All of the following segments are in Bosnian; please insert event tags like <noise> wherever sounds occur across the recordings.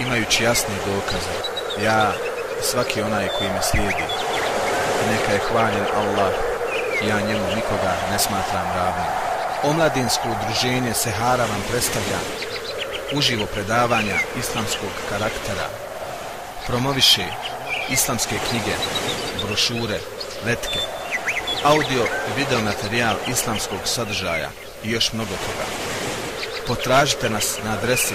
imajući jasne dokaze. Ja i svaki onaj koji me slijedi. I neka je hvaljen Allah, ja njemu nikoga ne smatram ravnim. Omladinsko udruženje Sehara vam predstavlja uživo predavanja islamskog karaktera, promoviše islamske knjige, brošure, letke, audio i video materijal islamskog sadržaja i još mnogo toga. Potražite nas na adresi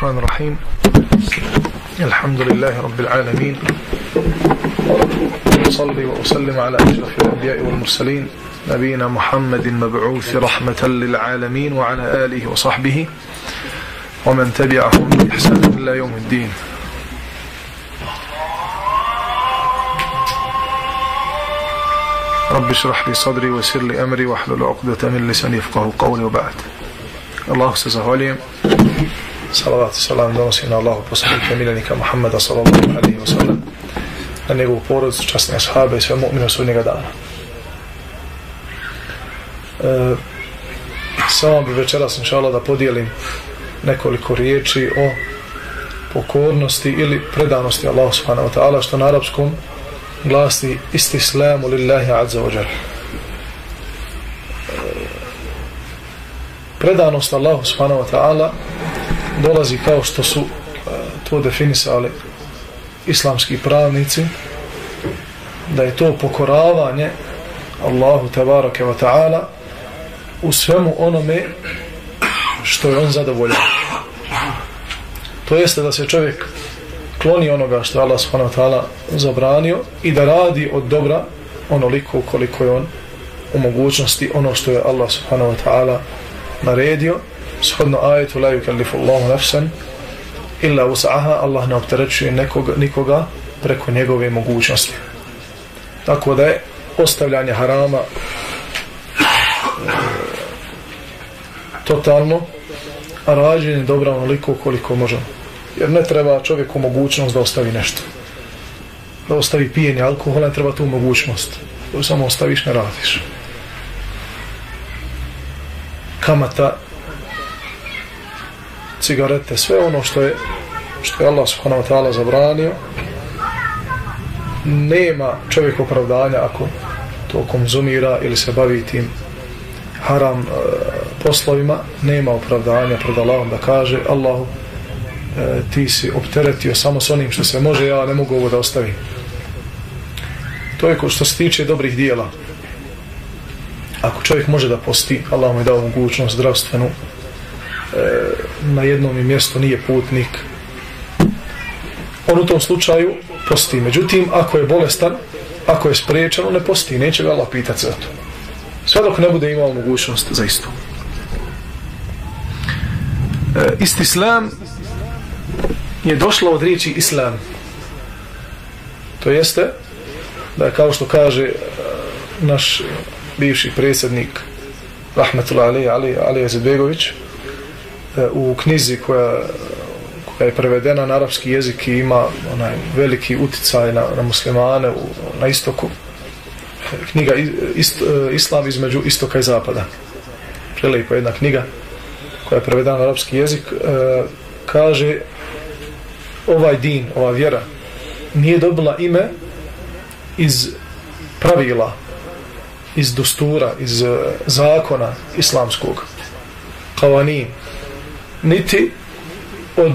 الرحمن الرحيم. الحمد لله رب العالمين. أصلي وأسلم على أشرف الأنبياء والمرسلين. نبينا محمد المبعوث رحمة للعالمين وعلى آله وصحبه. ومن تبعهم بإحسان إلى يوم الدين. رب اشرح لي صدري ويسر لي أمري واحلل عقدة من لساني يفقه قولي وبعد. الله سزهوليم salavat i salam donosi na Allahu poslanika miljenika Muhammeda sallallahu alaihi wa sallam na njegovu porodicu, časne ashabe i sve mu'mine sudnjega dana. E, samo bi večeras inšala da podijelim nekoliko riječi o pokornosti ili predanosti Allahu subhanahu wa ta'ala što na arapskom glasi istislamu lillahi azza wa jal. E, predanost Allahu subhanahu wa ta'ala dolazi kao što su e, to definisali islamski pravnici da je to pokoravanje Allahu tabaraka wa ta'ala u svemu onome što je on zadovoljan. To jeste da se čovjek kloni onoga što je Allah subhanahu wa ta'ala zabranio i da radi od dobra onoliko koliko je on u mogućnosti ono što je Allah subhanahu wa ta'ala naredio shodno ajetu la yukallifu Allahu nafsan illa usaha Allah ne opterećuje nekoga, nikoga preko njegove mogućnosti. Tako da je ostavljanje harama e, totalno a rađenje dobra onoliko koliko možemo jer ne treba čovjeku mogućnost da ostavi nešto. Da ostavi pijenje alkohola ne treba tu mogućnost. To samo ostaviš ne radiš. Kamata cigarete, sve ono što je što je Allah subhanahu wa ta'ala zabranio nema čovjek opravdanja ako to konzumira ili se bavi tim haram e, poslovima nema opravdanja pred Allahom da kaže Allahu e, ti si opteretio samo s onim što se može ja ne mogu ovo da ostavim. To je što se tiče dobrih dijela. Ako čovjek može da posti Allah mu je dao mogućnost zdravstvenu na jednom mjestu nije putnik. On u tom slučaju posti. Međutim ako je bolestan ako je spriječan on ne posti. Neće ga Allah pitati za to. Sve dok ne bude imao mogućnost za isto. E, isti islam je došlo od riječi islam. To jeste da kao što kaže e, naš bivši predsjednik Rahmetullah Ali, Ali, Ali Ezbegović E, u knjizi koja, koja je prevedena na arapski jezik i ima onaj veliki uticaj na, na muslimane u, na istoku. Knjiga ist, e, Islam između istoka i zapada. Prelijepa jedna knjiga koja je prevedena na arapski jezik, e, kaže ovaj din, ova vjera, nije dobila ime iz pravila, iz dostura, iz e, zakona islamskog, kavani, niti od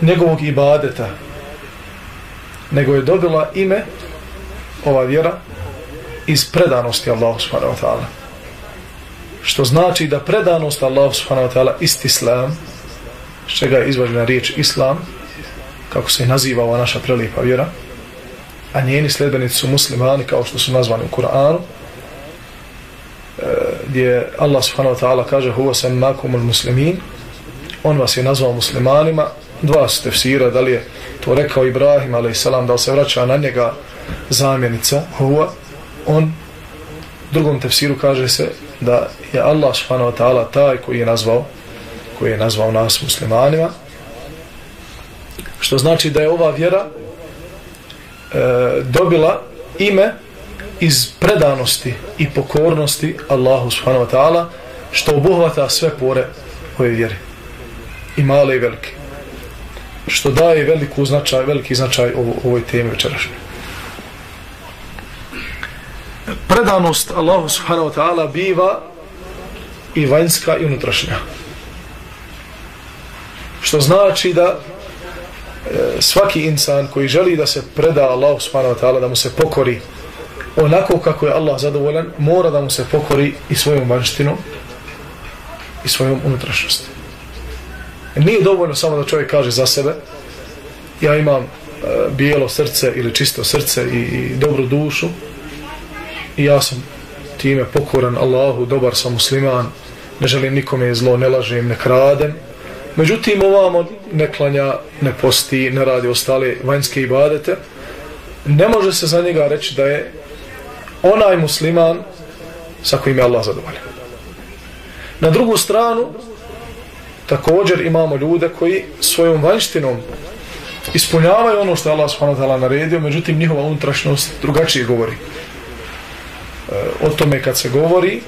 njegovog ibadeta, nego je dobila ime, ova vjera, iz predanosti Allahu subhanahu wa ta'ala. Što znači da predanost Allahu subhanahu wa ta'ala ist islam, s čega je izvađena riječ islam, kako se naziva ova naša prelijepa vjera, a njeni sledbenici su muslimani kao što su nazvani u Kur'anu, e, gdje Allah subhanahu wa ta'ala kaže huwa sammakumul muslimin, on vas je nazvao muslimanima, dva su tefsira, da li je to rekao Ibrahim, ali salam, da li se vraća na njega zamjenica, huwa, on, drugom tefsiru kaže se da je Allah subhanahu wa ta'ala taj koji je nazvao, koji je nazvao nas muslimanima, što znači da je ova vjera e, dobila ime iz predanosti i pokornosti Allahu subhanahu wa ta'ala što obuhvata sve pore ove vjere i male i velike. Što daje veliku značaj, veliki značaj ovo, ovoj temi večerašnje predanost Allahu subhanahu wa ta'ala biva i vanjska i unutrašnja. Što znači da e, svaki insan koji želi da se preda Allahu subhanahu wa ta'ala, da mu se pokori onako kako je Allah zadovoljan, mora da mu se pokori i svojom vanštinom i svojom unutrašnjosti. Nije dovoljno samo da čovjek kaže za sebe, ja imam e, bijelo srce ili čisto srce i, i dobru dušu i ja sam time pokoran Allahu, dobar sam musliman, ne želim nikome zlo, ne lažem, ne kradem, Međutim, ovamo ne klanja, ne posti, ne radi ostale vanjske ibadete. Ne može se za njega reći da je onaj musliman sa kojim je Allah zadovoljan. Na drugu stranu, također imamo ljude koji svojom vanjštinom ispunjavaju ono što je Allah s.w.t. naredio, međutim njihova unutrašnjost drugačije govori. E, o tome kad se govori,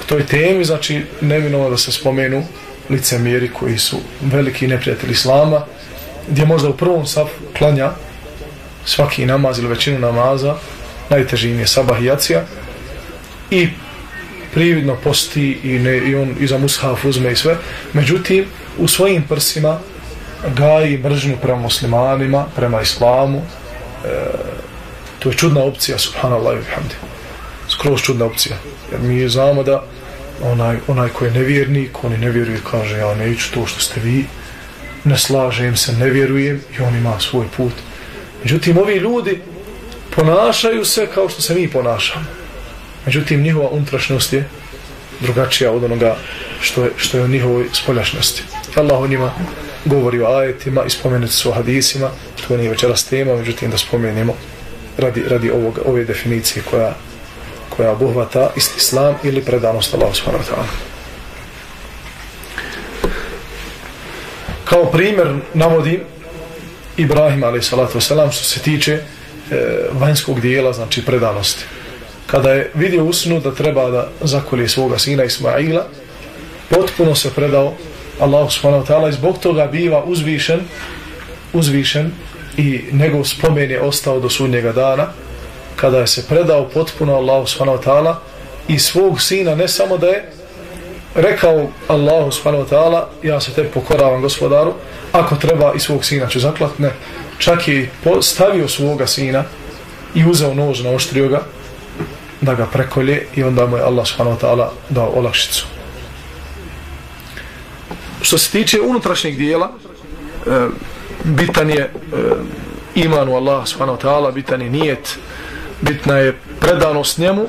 o toj temi, znači nevinovno da se spomenu licemjeri koji su veliki neprijatelji islama, gdje možda u prvom safu klanja svaki namaz ili većinu namaza, najteži im je sabah i jacija, i prividno posti i, ne, i on iza mushaf uzme i sve, međutim u svojim prsima gaji mržnju prema muslimanima, prema islamu, e, to je čudna opcija, subhanallah i bihamdi. Skroz čudna opcija. Jer mi znamo da onaj, onaj koji je nevjernik, oni ne nevjeruje, kaže ja neću to što ste vi, ne slažem se, ne vjerujem i on ima svoj put. Međutim, ovi ljudi ponašaju se kao što se mi ponašamo. Međutim, njihova unutrašnjost je drugačija od onoga što je, što je u njihovoj spoljašnjosti. Allah o njima govori o ajetima i spomenuti su o hadisima, to nije večeras tema, međutim da spomenemo radi, radi ovog, ove definicije koja koja obuhvata islam ili predanost Allah subhanahu wa ta'ala. Kao primjer navodim Ibrahim a.s. salatu što se tiče e, vanjskog dijela, znači predanosti. Kada je vidio usnu da treba da zakolje svoga sina Ismaila, potpuno se predao Allahu subhanahu wa ta'ala i zbog toga biva uzvišen, uzvišen i njegov spomen je ostao do sudnjega dana, kada je se predao potpuno Allahu subhanahu wa ta'ala i svog sina ne samo da je rekao Allahu subhanahu wa ta'ala ja se te pokoravam gospodaru ako treba i svog sina ću zaklat. Ne čak je stavio svoga sina i uzeo nož na oštrio ga da ga prekolje i onda mu je Allah subhanahu wa ta'ala dao olakšicu što se tiče unutrašnjeg dijela e, bitan je e, iman u Allah subhanahu wa ta'ala bitan je nijet bitna je predanost njemu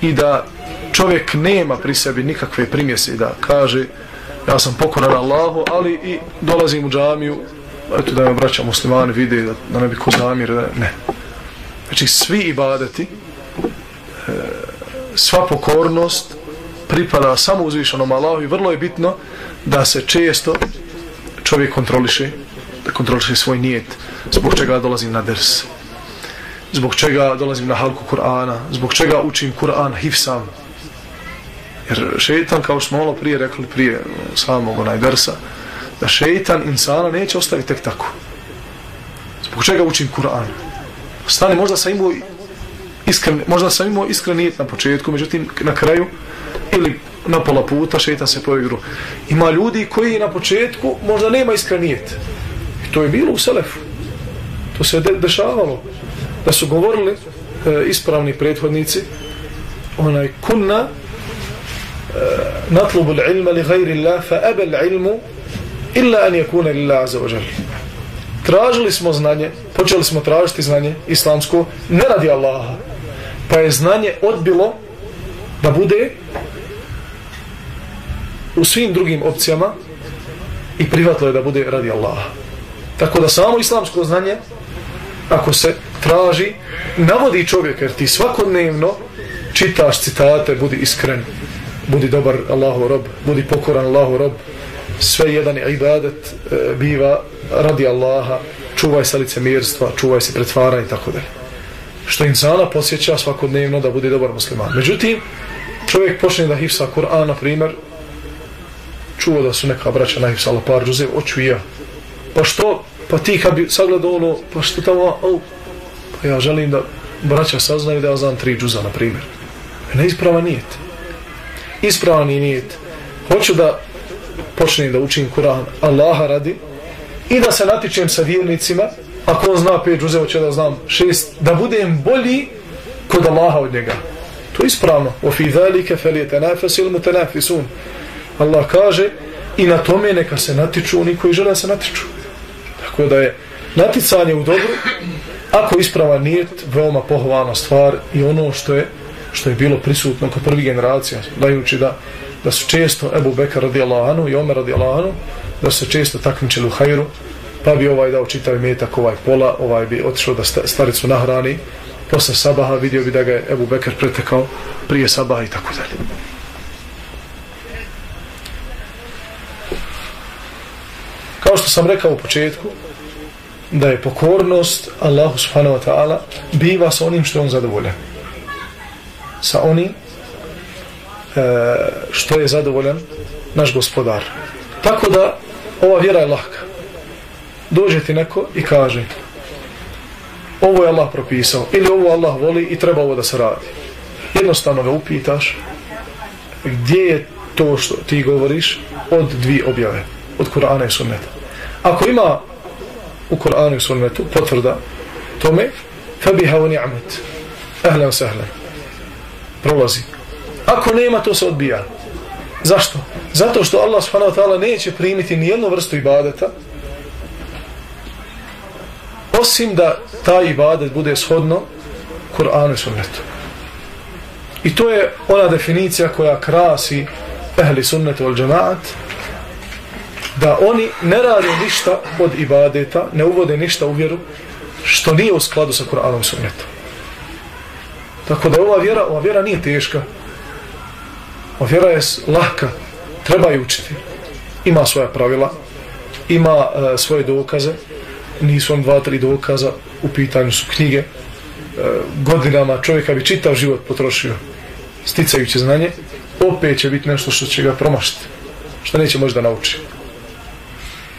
i da čovjek nema pri sebi nikakve primjese da kaže ja sam pokoran Allahu, ali i dolazim u džamiju eto da me braća muslimani vide da, da ne bi ko zamir, da ne. Znači svi ibadeti, sva pokornost pripada samo uzvišenom Allahu i vrlo je bitno da se često čovjek kontroliše, da kontroliše svoj nijet, zbog čega dolazim na ders zbog čega dolazim na halku Kur'ana, zbog čega učim Kur'an hifsam. Jer šeitan, kao što smo malo prije rekli, prije samog onaj dersa, da šeitan insana neće ostaviti tek tako. Zbog čega učim Kur'an? Stani, možda sam imao iskren, možda sam imao iskrenijet na početku, međutim, na kraju, ili na pola puta, šetan se poigru. Ima ljudi koji na početku možda nema iskrenijet. I to je bilo u Selefu. To se de dešavalo. Da su govorili e, ispravni prethodnici, onaj kunna e, natlubu l'ilma li gajri Allah, fa ebe l'ilmu illa an yakuna lillahi azza wa jalla tražili smo znanje počeli smo tražiti znanje islamsko ne radi Allaha pa je znanje odbilo da bude u svim drugim opcijama i prihvatilo je da bude radi Allaha tako da samo islamsko znanje ako se traži navodi čovjek jer ti svakodnevno čitaš citate budi iskren budi dobar Allahu rob budi pokoran Allahu rob sve jedan ibadet e, biva radi Allaha, čuvaj se licemirstva, čuvaj se pretvaranja i tako dalje. Što insana posjeća svakodnevno da bude dobar musliman. Međutim, čovjek počne da hifsa Kur'an, na primjer, čuo da su neka braća na hifsala par džuzev, oću i ja. Pa što, pa ti kad bi sagledao ono, pa što tamo, oh, pa ja želim da braća saznaju da ja znam tri džuza, na primjer. E, ne isprava nijet. Ispravan nijet. Hoću da počnem da učim Kur'an Allaha radi i da se natičem sa vjernicima ako on zna pet džuzeva, će da znam šest da budem bolji kod Allaha od njega. To je ispravno. O fi dhalike felijete ili Allah kaže i na tome neka se natiču oni koji žele da se natiču. Tako da je naticanje u dobru ako isprava nijet veoma pohvalna stvar i ono što je što je bilo prisutno kod prvih generacija dajući da da su često Ebu Bekar radijallahu anhu i Omer radijallahu anhu da su se često takmičili u hajru pa bi ovaj dao čitav metak ovaj pola ovaj bi otišao da staricu nahrani posle sabaha vidio bi da ga je Ebu Bekr pretekao prije sabaha i tako dalje kao što sam rekao u početku da je pokornost Allahu subhanahu wa ta'ala biva sa onim što je on zadovoljan sa onim e, što je zadovoljan naš gospodar. Tako da ova vjera je lahka. Dođe ti neko i kaže ovo je Allah propisao ili ovo Allah voli i treba ovo da se radi. Jednostavno ga upitaš gdje je to što ti govoriš od dvije objave, od Kur'ana i Sunneta. Ako ima u Kur'anu i Sunnetu potvrda tome, fabiha u ni'amet, ehlen sehlen, prolazi. Ako nema, to se odbija. Zašto? Zato što Allah subhanahu wa ta'ala neće primiti ni jednu vrstu ibadeta osim da taj ibadet bude shodno Kur'anu i sunnetu. I to je ona definicija koja krasi ehli sunnetu al džemaat da oni ne rade ništa od ibadeta, ne uvode ništa u vjeru što nije u skladu sa Kur'anom i sunnetom. Tako da ova vjera, ova vjera nije teška, Ova vjera je lahka, treba je učiti. Ima svoja pravila, ima uh, svoje dokaze, nisu on dva, tri dokaza, u pitanju su knjige. E, godinama čovjeka bi čitav život potrošio, sticajući znanje, opet će biti nešto što će ga promašiti, što neće možda nauči.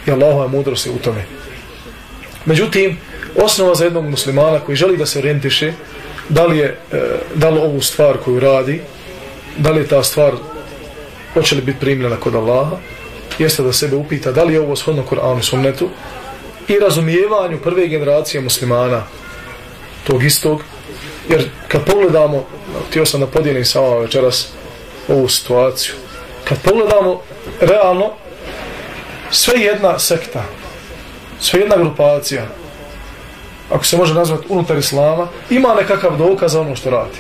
I Allahova mudrost je u tome. Međutim, osnova za jednog muslimana koji želi da se orijentiše, da li je, e, da li ovu stvar koju radi, da li je ta stvar hoće li biti primljena kod Allaha jeste da sebe upita da li je ovo shodno Kur'anu i sunnetu i razumijevanju prve generacije muslimana tog istog jer kad pogledamo htio sam da podijelim sa vama večeras ovu situaciju kad pogledamo realno sve jedna sekta sve jedna grupacija ako se može nazvati unutar islama ima nekakav dokaz za ono što radi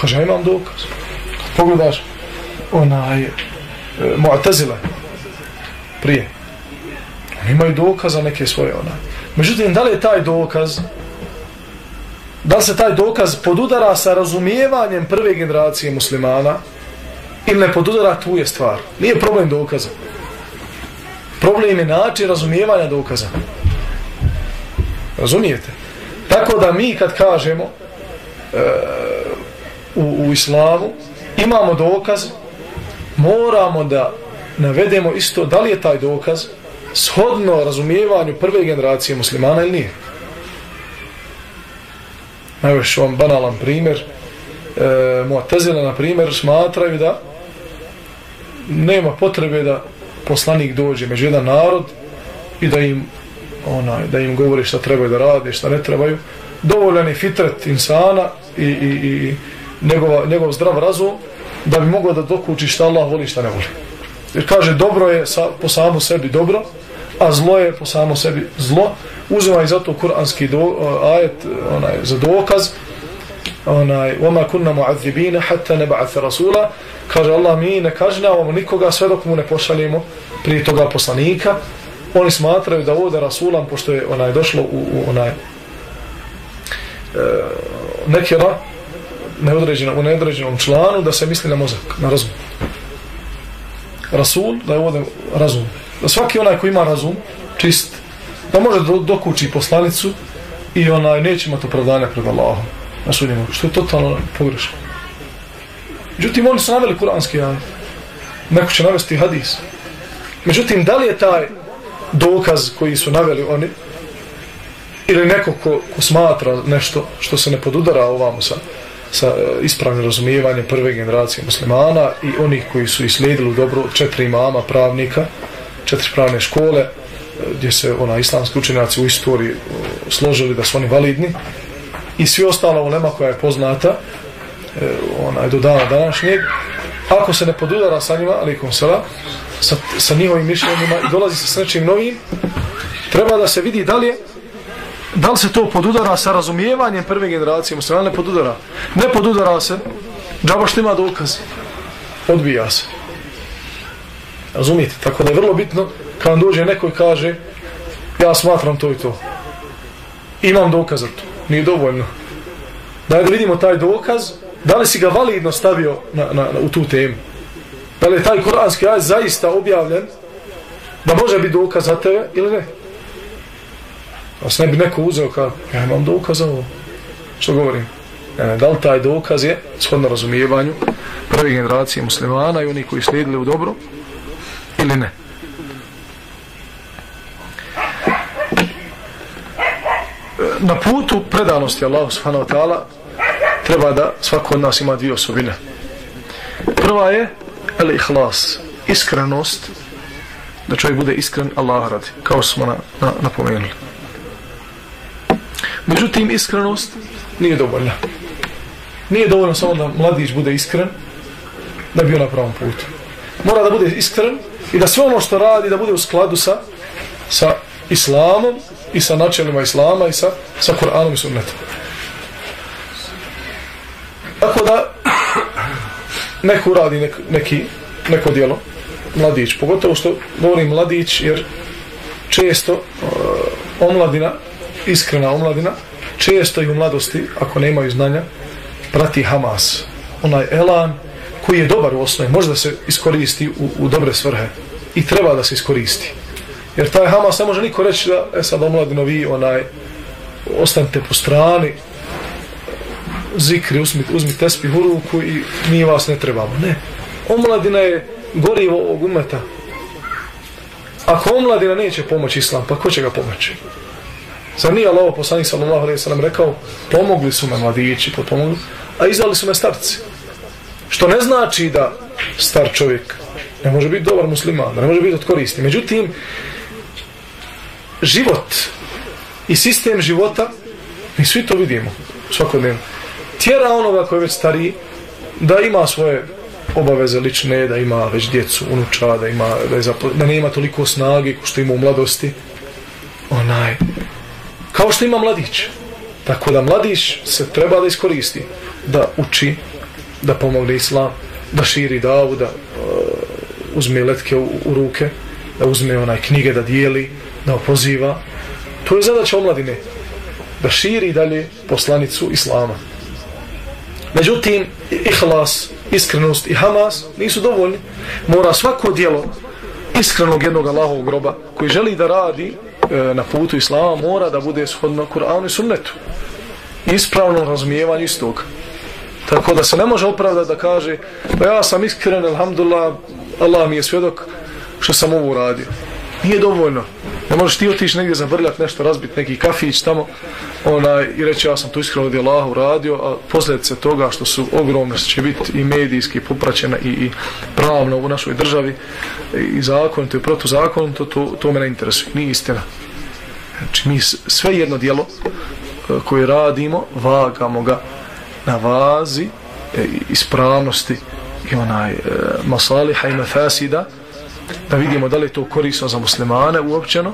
Kaže, ja imam dokaz. Kad pogledaš onaj e, Mu'tazila prije. Oni imaju dokaz neke svoje ona. Međutim, da li je taj dokaz da li se taj dokaz podudara sa razumijevanjem prve generacije muslimana ili ne podudara tu je stvar. Nije problem dokaza. Problem je način razumijevanja dokaza. Razumijete? Tako da mi kad kažemo e, u, u islamu, imamo dokaz, moramo da navedemo isto da li je taj dokaz shodno razumijevanju prve generacije muslimana ili nije. Evo što vam banalan primjer. E, Muatezila, na primjer, smatraju da nema potrebe da poslanik dođe među jedan narod i da im onaj, da im govori šta trebaju da rade, šta ne trebaju. Dovoljan je fitret insana i, i, i njegova, njegov zdrav razum da bi mogao da dokuči šta Allah voli šta ne voli. Jer kaže dobro je sa, po samu sebi dobro, a zlo je po samo sebi zlo. Uzima i zato kuranski do, ajet onaj, za dokaz onaj وما كنا معذبين حتى نبعث رسولا kaže Allah mi ne kažnjavamo nikoga sve dok mu ne pošaljemo prije toga poslanika oni smatraju da ovdje Rasulam pošto je onaj došlo u, u onaj e, nekera neodređeno, u neodređenom članu da se misli na mozak, na razum Rasul da je ovdje razum da svaki onaj koji ima razum čist da može dokući poslanicu i onaj neće imati opravdanja pred Allahom na sudnjemu, što je totalno pogrešno. Međutim, oni su naveli kuranski ajet. Neko će navesti hadis. Međutim, da li je taj dokaz koji su naveli oni ili neko ko, ko smatra nešto što se ne podudara ovamo sa, sa e, ispravnim razumijevanjem prve generacije muslimana i onih koji su islijedili dobro četiri imama pravnika, četiri pravne škole, eh, gdje se ona islamski učenjaci u istoriji eh, složili da su oni validni, i svi ostala ulema koja je poznata eh, ona je do dana današnjeg ako se ne podudara sa njima alikum sela sa, sa njihovim mišljenjima i dolazi sa nečim novim treba da se vidi da li je da li se to podudara sa razumijevanjem prve generacije muslimana ne podudara. Ne podudara se džaba što ima dokaz. Odbija se razumijete tako da je vrlo bitno kad vam dođe neko i kaže ja smatram to i to imam dokaz za to nije dovoljno. Da da vidimo taj dokaz, da li si ga validno stavio na, na, na, u tu temu. Da li je taj koranski aj zaista objavljen da može biti dokaz za tebe ili ne. A se ne bi neko uzeo kao, ja imam dokaz za ovo. Što govorim? Ne, da li taj dokaz je shodno razumijevanju prve generacije muslimana i oni koji slijedili u dobro ili ne. na putu predanosti Allahu subhanahu wa ta'ala treba da svako od nas ima dvije osobine. Prva je el ihlas, iskrenost, da čovjek bude iskren Allah radi, kao smo na, na, napomenuli. Međutim, iskrenost nije dovoljna. Nije dovoljno samo da mladić bude iskren da bi bio na pravom putu. Mora da bude iskren i da sve ono što radi da bude u skladu sa, sa islamom i sa načelima islama i sa, sa Kur'anom i sunnetom. Tako da neko uradi nek, neki, neko dijelo, mladić, pogotovo što govorim mladić jer često uh, omladina, iskrena omladina, često i u mladosti, ako nemaju znanja, prati Hamas, onaj elan koji je dobar u osnovi, može da se iskoristi u, u dobre svrhe i treba da se iskoristi. Jer taj Hamas ne može niko reći da, e sad omladino vi, onaj, ostanite po strani, zikri, uzmite, uzmite tespih u ruku i mi vas ne trebamo. Ne. Omladina je gorivo ovog umeta. Ako omladina neće pomoći islam, pa ko će ga pomoći? Zar nije Allah poslanik sallallahu alaihi sallam rekao, pomogli su me mladići, potpomogli, a izdali su me starci. Što ne znači da star čovjek ne može biti dobar musliman, da ne može biti od koristi. Međutim, život i sistem života, mi svi to vidimo svakodnevno, tjera onoga koji je već stariji da ima svoje obaveze lične, da ima već djecu, unuča, da, ima, da, je zapo, da ne ima toliko snage što ima u mladosti. Onaj, kao što ima mladić. Tako da mladić se treba da iskoristi, da uči, da pomogne islam, da širi davu, da uh, uzme letke u, u ruke, da uzme onaj knjige da dijeli, da opoziva. To je zadaća omladine. Da širi dalje poslanicu Islama. Međutim, ihlas, iskrenost i hamas nisu dovoljni. Mora svako dijelo iskrenog jednog Allahovog groba koji želi da radi e, na putu Islama mora da bude shodno Kur'anu i sunnetu. Ispravno razumijevanje istog. Tako da se ne može opravdati da kaže pa ja sam iskren, alhamdulillah, Allah mi je svjedok što sam ovo uradio. Nije dovoljno. Ne možeš ti otići negdje zavrljati nešto, razbiti neki kafić tamo onaj, i reći ja sam to iskreno od Allah uradio, a posljedice toga što su ogromne, će biti i medijski popraćene i, i pravno u našoj državi i zakonito to je protuzakon, to, to, me ne interesuje. Nije istina. Znači mi sve jedno dijelo e, koje radimo, vagamo ga na vazi e, ispravnosti i onaj e, masaliha i mefasida, da vidimo da li je to korisno za muslimane uopćeno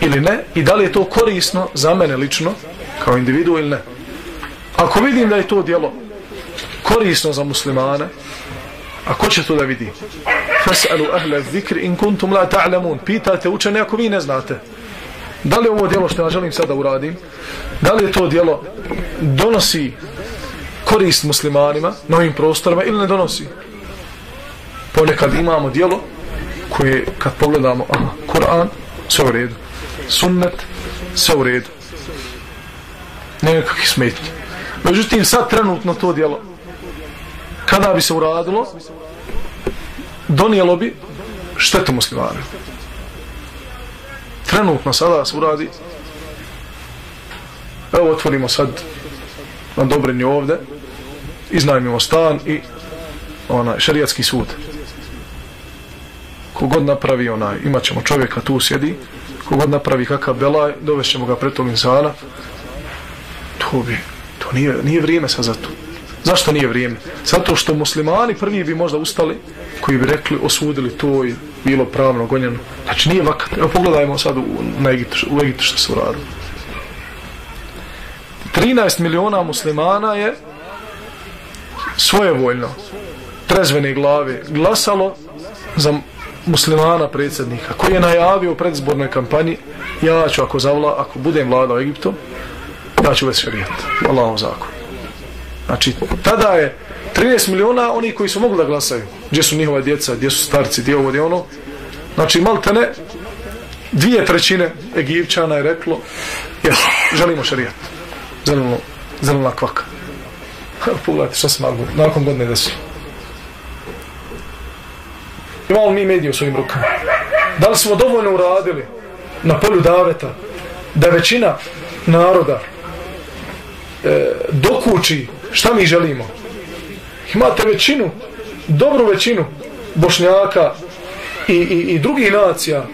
ili ne i da li je to korisno za mene lično kao individu ili ne. Ako vidim da je to djelo korisno za muslimane a ko će to da vidi? Fasalu ahle zikr in kuntum la ta'lamun. Pitate učene ako vi ne znate. Da li ovo djelo što ja želim sada uradim? Da li je to djelo donosi korist muslimanima na ovim prostorima ili ne donosi. Ponekad imamo dijelo koje kad pogledamo aha, Kur'an, sve u redu. Sunnet, sve u redu. Nekakvih smetnji. Međutim sad trenutno to djelo kada bi se uradilo donijelo bi štetu muslimana trenutno sada se uradi evo otvorimo sad na dobrenju ovde iznajmimo stan i onaj šerijatski sud kogod napravi onaj, imat ćemo čovjeka tu sjedi, kogod napravi kakav belaj, dovešćemo ga pred tog insana, to bi, to nije, nije vrijeme sad za to. Zašto nije vrijeme? Zato što muslimani prvi bi možda ustali, koji bi rekli, osudili to i bilo pravno gonjeno. Znači nije vakat. Evo pogledajmo sad u, na Egitu, u Egiptu što se uradilo. 13 miliona muslimana je svojevoljno trezvene glave glasalo za muslimana predsjednika koji je najavio u predzbornoj kampanji ja ću ako zavla, ako budem vladao Egiptom ja ću već šarijat Allahom zakon. Znači tada je 13 miliona oni koji su mogli da glasaju. Gdje su njihova djeca, gdje su starci gdje ovo, gdje ono. Znači malte ne dvije trećine Egipćana je reklo jes, želimo šarijat želimo zelena kvaka. <laughs> pogledajte što se nakon godine desilo Imamo mi mediju u svojim rukama. Da li smo dovoljno uradili na polju daveta da većina naroda e, dokuči šta mi želimo? Imate većinu, dobru većinu bošnjaka i, i, i drugih nacija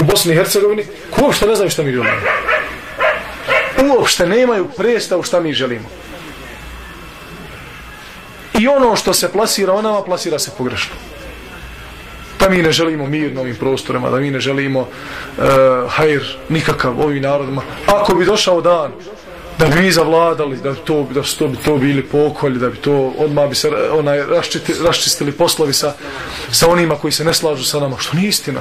u Bosni i Hercegovini koji uopšte ne znaju šta mi želimo. Uopšte nemaju predstavu šta mi želimo. I ono što se plasira onama, plasira se pogrešno Pa mi ne želimo mir na ovim prostorima, da mi ne želimo uh, hajr nikakav ovim narodima. Ako bi došao dan da bi mi zavladali, da bi to, da to, bi to bili pokolji, da bi to odmah bi se onaj, raščiti, raščistili poslovi sa, sa onima koji se ne slažu sa nama, što nije istina.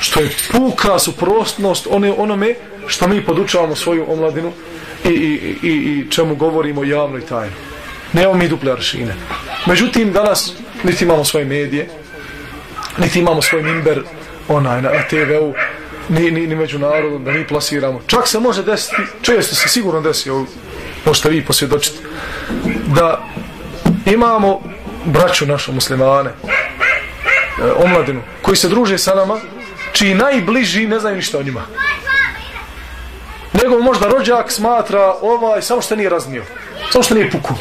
Što je puka suprostnost one, onome što mi podučavamo svoju omladinu i, i, i, i čemu govorimo javno i tajno. Nemamo mi duple aršine. Međutim, danas niti imamo svoje medije, niti imamo svoj mimber onaj, na, na TV-u, ni, ni, ni među narodom, da mi plasiramo. Čak se može desiti, često se sigurno desi, ovo, možete vi posvjedočiti, da imamo braću našu muslimane, e, omladinu, koji se druže sa nama, čiji najbliži ne znaju ništa o njima. Nego možda rođak smatra ovaj, samo što nije raznio, samo što nije puku.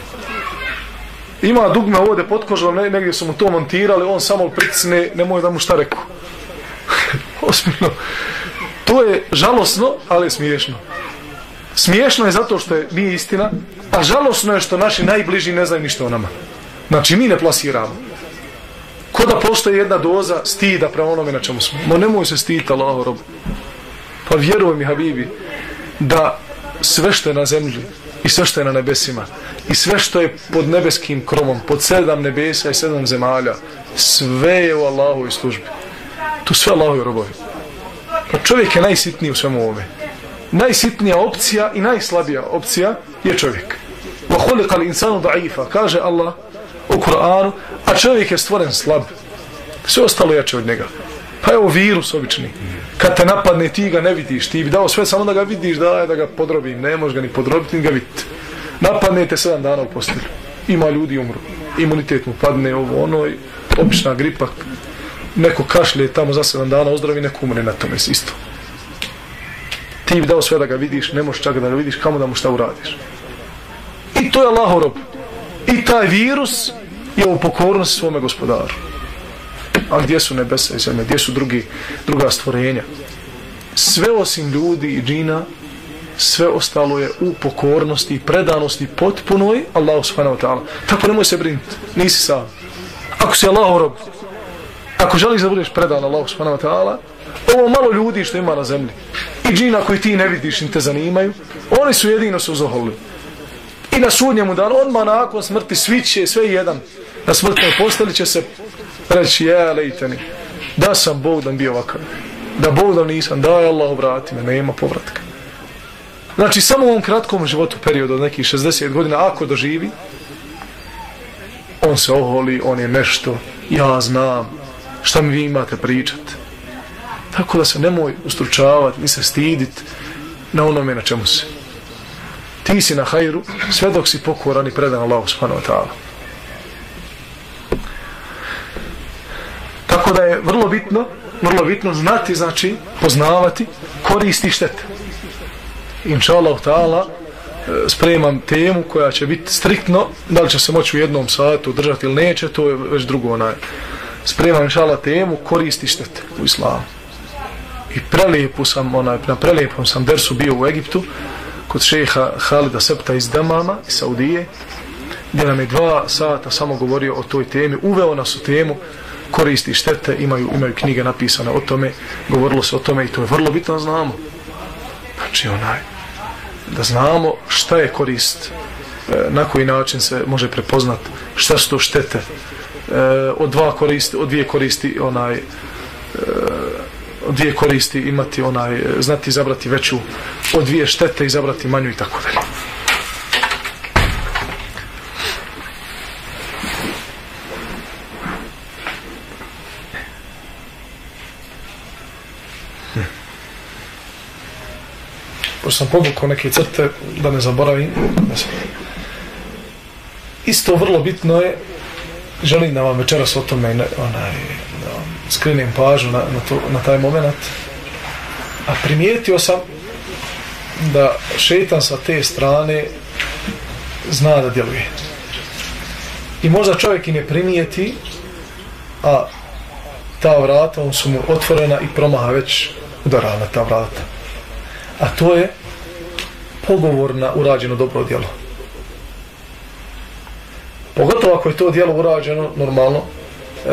ima dugme ovdje pod kožom, ne, negdje su mu to montirali, on samo pritisne, nemoj da mu šta reku. <laughs> Osmino. To je žalosno, ali smiješno. Smiješno je zato što je, nije istina, a žalosno je što naši najbliži ne znaju ništa o nama. Znači, mi ne plasiramo. Ko da postoji jedna doza stida prema onome na čemu smo. Ma nemoj se stiti, Allaho robu. Pa vjeruj mi, Habibi, da sve što je na zemlji, i sve što je na nebesima i sve što je pod nebeskim kromom pod sedam nebesa i sedam zemalja sve je u Allahovoj službi. To sve Allahovi robovi. Pa čovjek je najsitniji u svemu ovome. Najsitnija opcija i najslabija opcija je čovjek. Wa khuliqa insanu da'ifa. Kaže Allah u Kur'anu a čovjek je stvoren slab. Sve ostalo jače od njega pa evo virus obični kad te napadne ti ga ne vidiš ti bi dao sve samo da ga vidiš da da ga podrobim ne možeš ga ni podrobiti ni ga vidite. Napadne te sedam dana u postelju. Ima ljudi umru. Imunitet mu padne ovo ono obična gripa. Neko kašlje tamo za sedam dana ozdravi, neko umre na tome isto. Ti bi dao sve da ga vidiš, ne možeš čak da ga vidiš, kamo da mu šta uradiš. I to je Allahov rob. I taj virus je u pokornosti svome gospodaru. A gdje su nebesa i zemlje? Gdje su drugi, druga stvorenja? Sve osim ljudi i džina, sve ostalo je u pokornosti i predanosti potpunoj Allahu subhanahu wa ta'ala. Tako nemoj se brinuti, nisi sam. Ako si Allahov rob, ako želiš da budeš predan Allahu subhanahu wa ta'ala, ovo malo ljudi što ima na zemlji i džina koji ti ne vidiš i te zanimaju, oni su jedino su uzoholili. I na sudnjemu danu, odmah nakon smrti, svi će, sve jedan, na smrtnoj posteli će se reći, ja lejteni, da sam Bog da bio ovakav. Da Bog da nisam, daj Allah vrati me, nema povratka. Znači, samo u ovom kratkom životu, periodu od nekih 60 godina, ako doživi, on se oholi, on je nešto, ja znam, šta mi vi imate pričat. Tako da se nemoj ustručavati, ni se stidit na onome na čemu se ti si na hajru sve dok si pokoran i predan Allahu subhanahu wa ta'ala tako da je vrlo bitno vrlo bitno znati znači poznavati koristi štete. Inša Allah ta'ala e, spremam temu koja će biti striktno da li će se moći u jednom satu držati ili neće to je već drugo onaj. Spremam inša Allah temu koristi štete u islamu. I prelijepu sam onaj, na prelijepom sam dersu bio u Egiptu kod šeha Halida Septa iz Damama, iz Saudije, gdje nam je dva sata samo govorio o toj temi, uveo nas u temu koristi štete, imaju, imaju knjige napisane o tome, govorilo se o tome i to je vrlo bitno znamo. Znači onaj, da znamo šta je korist, e, na koji način se može prepoznat, šta su to štete, e, od dva koristi, od dvije koristi onaj, e, od dvije koristi imati onaj znati izabrati veću od dvije štete izabrati manju i tako dalje. Pošto sam povukao neke crte da ne zaboravim isto vrlo bitno je želim da vam večeras o tome onaj, skrenem pažu na, na, to, na taj moment. A primijetio sam da šetan sa te strane zna da djeluje. I možda čovjek i ne primijeti a ta vrata on su mu otvorena i promaha već udara na ta vrata a to je pogovor na urađeno dobro djelo pogotovo ako je to djelo urađeno normalno e,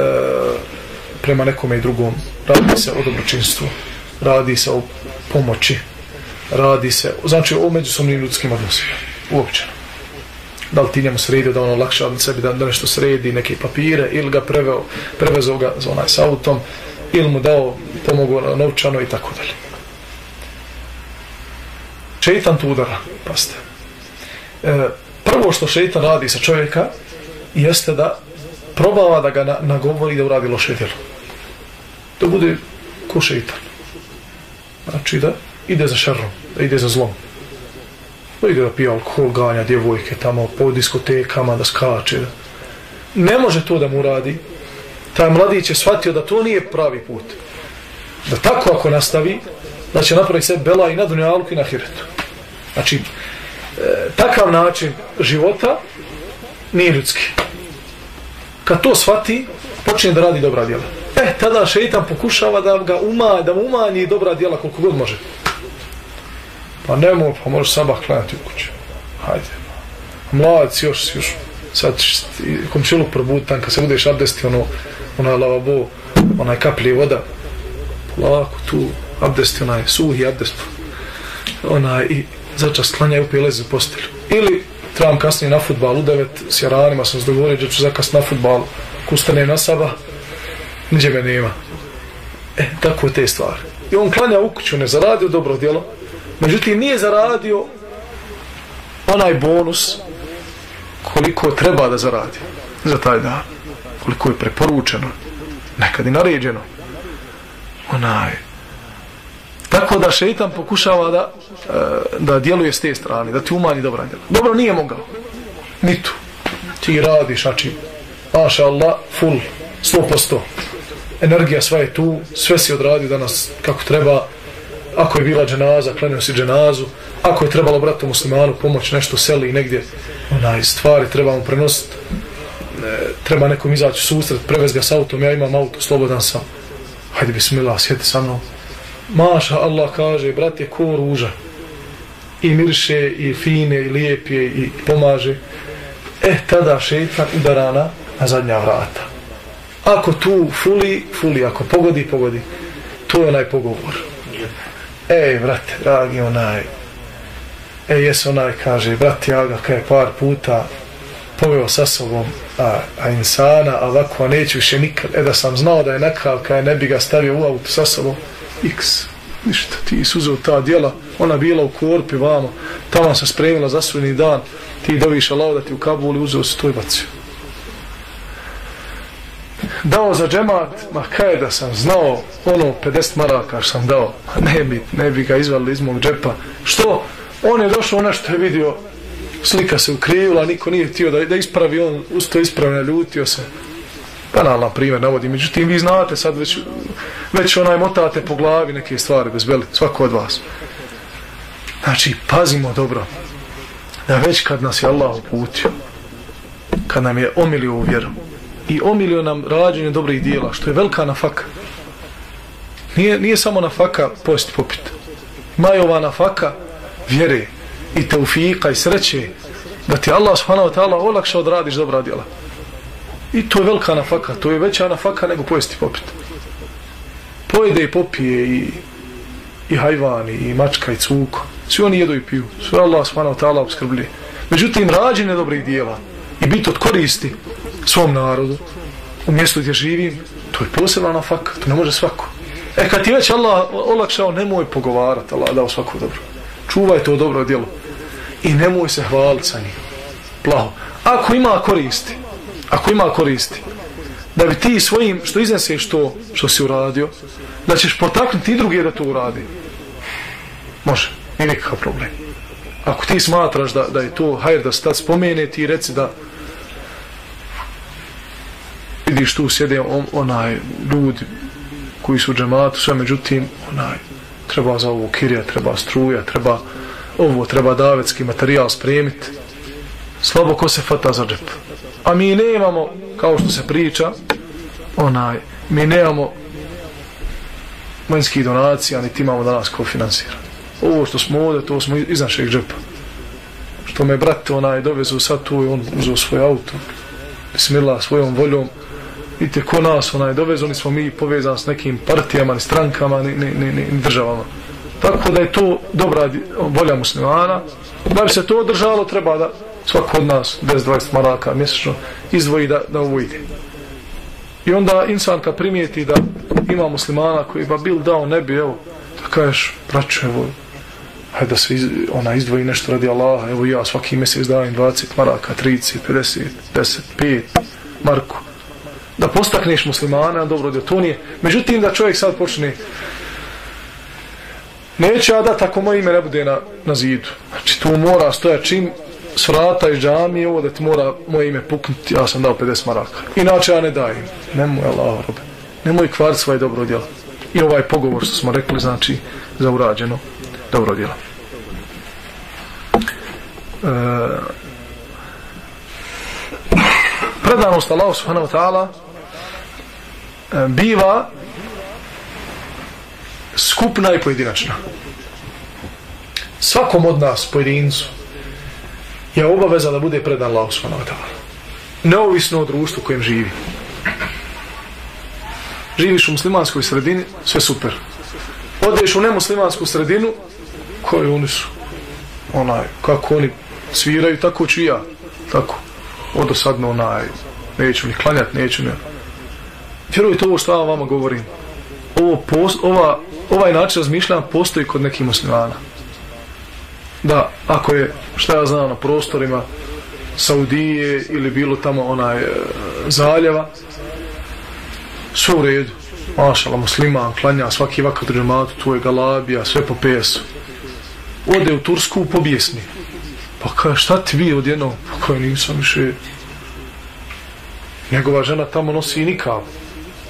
prema nekome i drugom. Radi se o dobročinstvu, radi se o pomoći, radi se, znači o međusobnim ljudskim odnosima, uopće. Da li ti njemu sredio da ono lakše od sebi da, da nešto sredi, neke papire, ili ga preveo, prevezao ga za onaj s autom, ili mu dao pomogu novčano i tako dalje. Šeitan tu udara, paste. E, prvo što šeitan radi sa čovjeka jeste da probava da ga nagovori da uradi loše djelo da bude ko šeitan. Znači da ide za šarrom, da ide za zlom. Da ide da pije alkohol, ganja djevojke tamo po diskotekama, da skače. Da. Ne može to da mu radi. Taj mladić je shvatio da to nije pravi put. Da tako ako nastavi, da će napraviti sve bela i na dunjalku i na hiretu. Znači, e, takav način života nije ljudski. Kad to shvati, počne da radi dobra djela. E, tada šeitan pokušava da ga uma, da mu umanji dobra djela koliko god može. Pa nemo, pa možeš sabah klanjati u kuću. Hajde. Mladac još, još sad komšilu probutan, kad se budeš abdesti, ono, onaj lavabo, onaj kaplje voda, lako tu abdesti, onaj suhi abdest, onaj i začas klanja i upije u postelju. Ili trebam kasnije na futbal u devet, s jaranima sam se dogovorio da ću zakas na futbal, kustanem na saba, niđe me nema. E, tako te stvari. I on klanja u kuću, ne zaradio dobro djelo, međutim nije zaradio onaj bonus koliko treba da zaradi za taj dan. Koliko je preporučeno, nekad i naređeno. Onaj, Tako da šeitan pokušava da, e, da djeluje s te strane, da ti umanji dobra djela. Dobro nije mogao. Ni tu. Ti radiš, znači, maša Allah, full, 100%. Energija sva je tu, sve si odradio danas kako treba. Ako je bila dženaza, klenio si dženazu. Ako je trebalo bratu muslimanu pomoć nešto seli negdje, onaj stvari trebamo prenositi. E, treba nekom izaći u susret, prevez ga s autom, ja imam auto, slobodan sam. Hajde bismillah, sjeti sa mnom. Maša Allah kaže, brate, ko ruža. I mirše, i fine, i lijepe, i pomaže. E, tada šeitan udara na, na zadnja vrata. Ako tu fuli, fuli, ako pogodi, pogodi. To je onaj pogovor. Ej, brate, dragi onaj. Ej, jes onaj, kaže, brate, ja ga kaj par puta poveo sa sobom a, a insana, a ovako, a neću više nikad. E, da sam znao da je nakav, kaj ne bi ga stavio u auto sa sobom. X. Ništa, ti su uzeo ta djela, ona bila u korpi vamo, tamo se spremila za svojni dan, ti doviš Allah da ti u Kabuli uzeo se to i bacio. Dao za džemat, ma kaj da sam znao, ono 50 maraka što sam dao, ne bi, ne bi ga izvalili iz mog džepa. Što? On je došao ono što je vidio, slika se ukrivila, niko nije htio da, da ispravi, on usto ispravno ljutio se banalan primjer navodi, međutim vi znate sad već, već onaj motate po glavi neke stvari bez beli, svako od vas. Znači, pazimo dobro, da već kad nas je Allah uputio, kad nam je omilio u vjeru i omilio nam rađenje dobrih dijela, što je velika nafaka, nije, nije samo nafaka post popit, ima je ova nafaka vjere i teufika i sreće da ti Allah subhanahu wa ta'ala olakša odradiš dobra djela. I to je velika nafaka, to je veća nafaka nego pojesti popit. Pojede i popije i, i hajvani, i mačka, i cuko. Svi oni jedu i piju. Sve Allah subhanahu ta'ala obskrblje. Međutim, rađene dobrih dijela i biti od koristi svom narodu u mjestu gdje živim, to je posebna nafaka, to ne može svako. E kad ti već Allah olakšao, nemoj pogovarati, Allah dao svako dobro. Čuvaj to dobro djelo. I nemoj se hvaliti sa njim. Plaho. Ako ima koristi, ako ima koristi, da bi ti svojim, što izneseš to što si uradio, da ćeš potaknuti i drugi da to uradi. Može, nije nikakav problem. Ako ti smatraš da, da je to, hajr da se tad spomene, ti reci da vidiš tu sjede on, onaj ljudi koji su u džematu, sve međutim, onaj, treba za ovo kirija, treba struja, treba ovo, treba davetski materijal spremiti. Slabo ko se fata za džep a mi nemamo, kao što se priča, onaj, mi nemamo vanjskih donacija, niti imamo danas ko finansira. Ovo što smo ovdje, to smo iz našeg džepa. Što me brat onaj dovezu sad tu i on uzeo svoj auto, bismillah svojom voljom, vidite ko nas onaj dovezu, ni smo mi povezani s nekim partijama, ni strankama, ni, ni, ni, ni državama. Tako da je to dobra volja muslimana. Da bi se to održalo, treba da svako od nas 10-20 maraka mjesečno izvoji da, da ovo ide. I onda insan kad primijeti da ima muslimana koji ba bil dao ne bi, evo, da kažeš, braću, evo, hajde da se iz, ona izdvoji nešto radi Allaha, evo ja svaki mjesec dajem 20 maraka, 30, 50, 10, 5 marku. Da postakneš muslimana, dobro, da to nije. Međutim, da čovjek sad počne neće ja da tako moje ime ne bude na, na zidu. Znači, tu mora stoja čim s vrata iz džamije, ovo da ti mora moje ime puknuti, ja sam dao 50 maraka. Inače ja ne dajem. Nemoj Allah, robe. Nemoj kvar svoje dobro djelo. I ovaj pogovor što smo rekli, znači, za urađeno dobro djelo. E, predanost Allah subhanahu wa ta'ala e, biva skupna i pojedinačna. Svakom od nas, pojedincu, je obaveza da bude predan Allah subhanahu wa ta'ala. Neovisno o društvu kojem živi. Živiš u muslimanskoj sredini, sve super. Odeš u nemuslimansku sredinu, koji oni su? Onaj, kako oni sviraju, tako ću ja. Tako. Odosadno onaj, neću ni klanjati, neću ni... Vjerujte ovo što ja vama govorim. Ovo post, ova, ovaj način razmišljanja postoji kod nekih muslimana da ako je šta ja znam na prostorima Saudije ili bilo tamo onaj e, zaljeva sve u redu mašala, musliman, klanja svaki vakat džematu, tu je galabija, sve po pesu. Ode u Tursku, pobjesni. Pa kaže, šta ti vi odjedno? Pa kaže, nisam više... Njegova žena tamo nosi i nikav,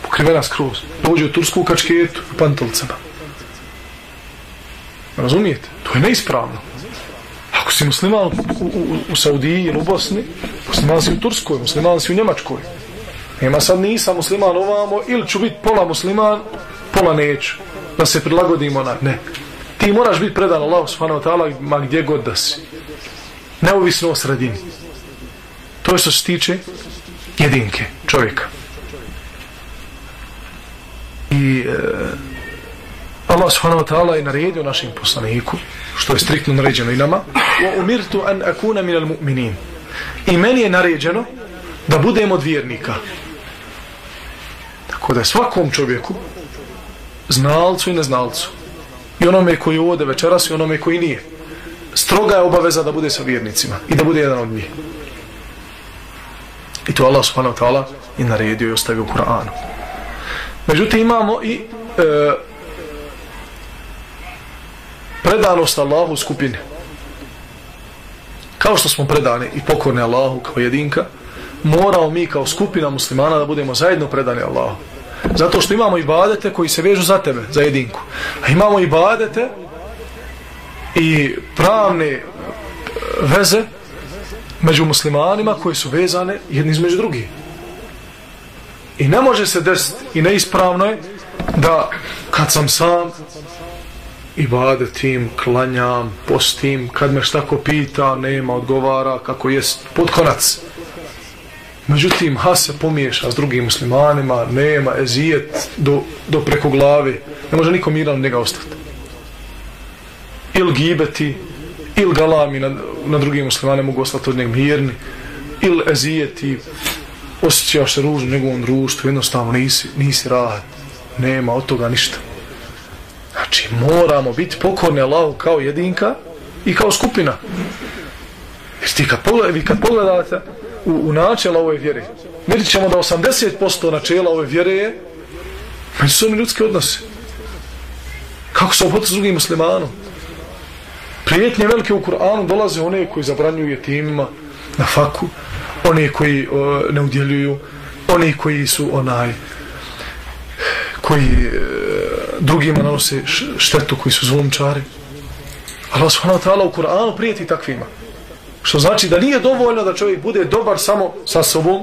pokrivena skroz. Dođe u Tursku u kačketu, u pantolcama. Razumijete? To je neispravno. Si musliman u, u, u, u Saudiji ili u Bosni, musliman si u Turskoj, musliman si u Njemačkoj. Nema sad nisam musliman ovamo, ili ću biti pola musliman, pola neću. Da se prilagodimo na... Ne. Ti moraš biti predan Allah subhanahu wa ta'ala ma gdje god da si. Neovisno o sredini. To je što se tiče jedinke čovjeka. I e, Allah subhanahu wa ta'ala je naredio našim poslaniku, što je striktno naređeno i nama, wa umirtu an akuna minal mu'minin. I meni je naređeno da budemo od vjernika. Tako da je svakom čovjeku, znalcu i neznalcu, i onome koji je večeras i onome koji nije, stroga je obaveza da bude sa vjernicima i da bude jedan od njih. I to Allah subhanahu wa ta'ala je naredio i ostavio u Kur'anu. Međutim, imamo i e, predanost Allahu skupine. Kao što smo predani i pokorni Allahu kao jedinka, moramo mi kao skupina muslimana da budemo zajedno predani Allahu. Zato što imamo ibadete koji se vežu za tebe, za jedinku. A imamo ibadete i pravne eh, veze među muslimanima koji su vezane jedni između drugih. I ne može se desiti i neispravno je da kad sam sam ibadetim, klanjam, postim, kad me šta ko pita, nema, odgovara, kako jest, pod konac. Međutim, ha se pomiješa s drugim muslimanima, nema, ezijet do, do preko glave, ne može niko miran njega ostati. Il gibeti, il galami na, na drugim muslimane mogu ostati od njeg mirni, il ezijeti, osjećaš se ružno njegovom društvu, jednostavno nisi, nisi rahat, nema od toga ništa. Znači, moramo biti pokorni Allahu kao jedinka i kao skupina. Jer ti kad, pogledate, vi kad pogledate u, u načela ove vjere, vidit ćemo da 80% načela ove vjere je međusobni ljudski odnose. Kako se obhoditi s drugim muslimanom? Prijetnje velike u Kur'anu dolaze one koji zabranjuju timima na faku, one koji o, ne udjeljuju, oni koji su onaj koji e, drugima nanose štetu koji su zvončari. Allah subhanahu wa ta'ala u Kur'anu prijeti takvima. Što znači da nije dovoljno da čovjek bude dobar samo sa sobom,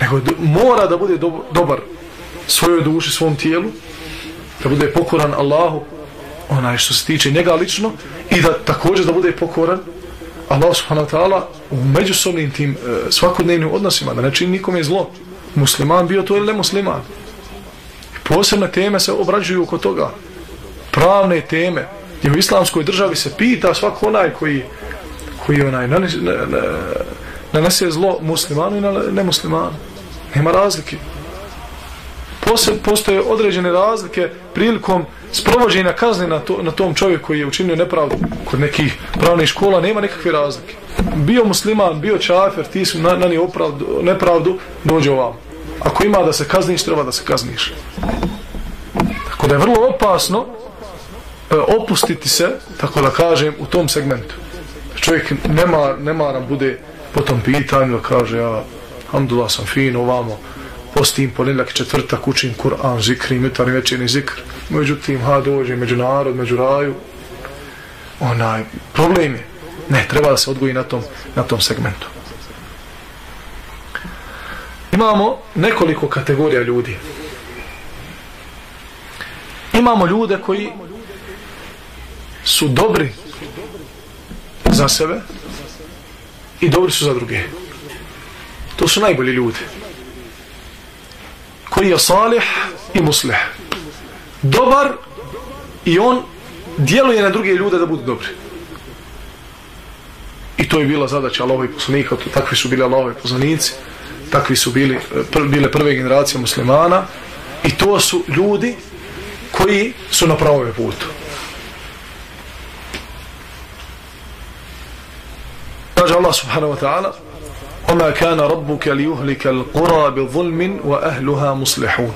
nego mora da bude do, dobar svojoj duši, svom tijelu, da bude pokoran Allahu, onaj što se tiče njega lično, i da također da bude pokoran Allah subhanahu wa ta'ala u međusobnim tim e, svakodnevnim odnosima, da ne čini nikome zlo. Musliman bio to ili ne musliman. Posebne teme se obrađuju oko toga. Pravne teme. Gdje u islamskoj državi se pita svako onaj koji, koji onaj nanese, ne, ne, nanese zlo muslimanu i nemuslimanu. Nema razlike. Postoje određene razlike prilikom sprovođenja kazne na, to, na tom čovjeku koji je učinio nepravdu kod nekih pravnih škola, nema nikakve razlike. Bio musliman, bio čafer, ti su na, na nepravdu, dođe ovam. Ako ima da se kazniš, treba da se kazniš. Tako da je vrlo opasno e, opustiti se, tako da kažem, u tom segmentu. Čovjek nema, nema nam bude po tom pitanju kaže ja, alhamdulillah sam fin ovamo, postim ponedljak četvrtak, učim Kur'an, zikrim, jutarni večerni zikr. Međutim, ha, dođe među narod, među raju. Onaj, problem je. Ne, treba da se odgoji na tom, na tom segmentu. Imamo nekoliko kategorija ljudi. Imamo ljude koji su dobri za sebe i dobri su za druge. To su najbolji ljudi koji je salih i muslih. Dobar i on djeluje na druge ljude da budu dobri. I to je bila zadaća Allahovi poslanika, takvi su bili Allahovi poslanici, takvi su bili, pr, bile prve generacije muslimana i to su ljudi koji su na pravom putu. Kaže Allah subhanahu wa ta'ala وما كان ربك ليهلك القرى بظلم وأهلها مصلحون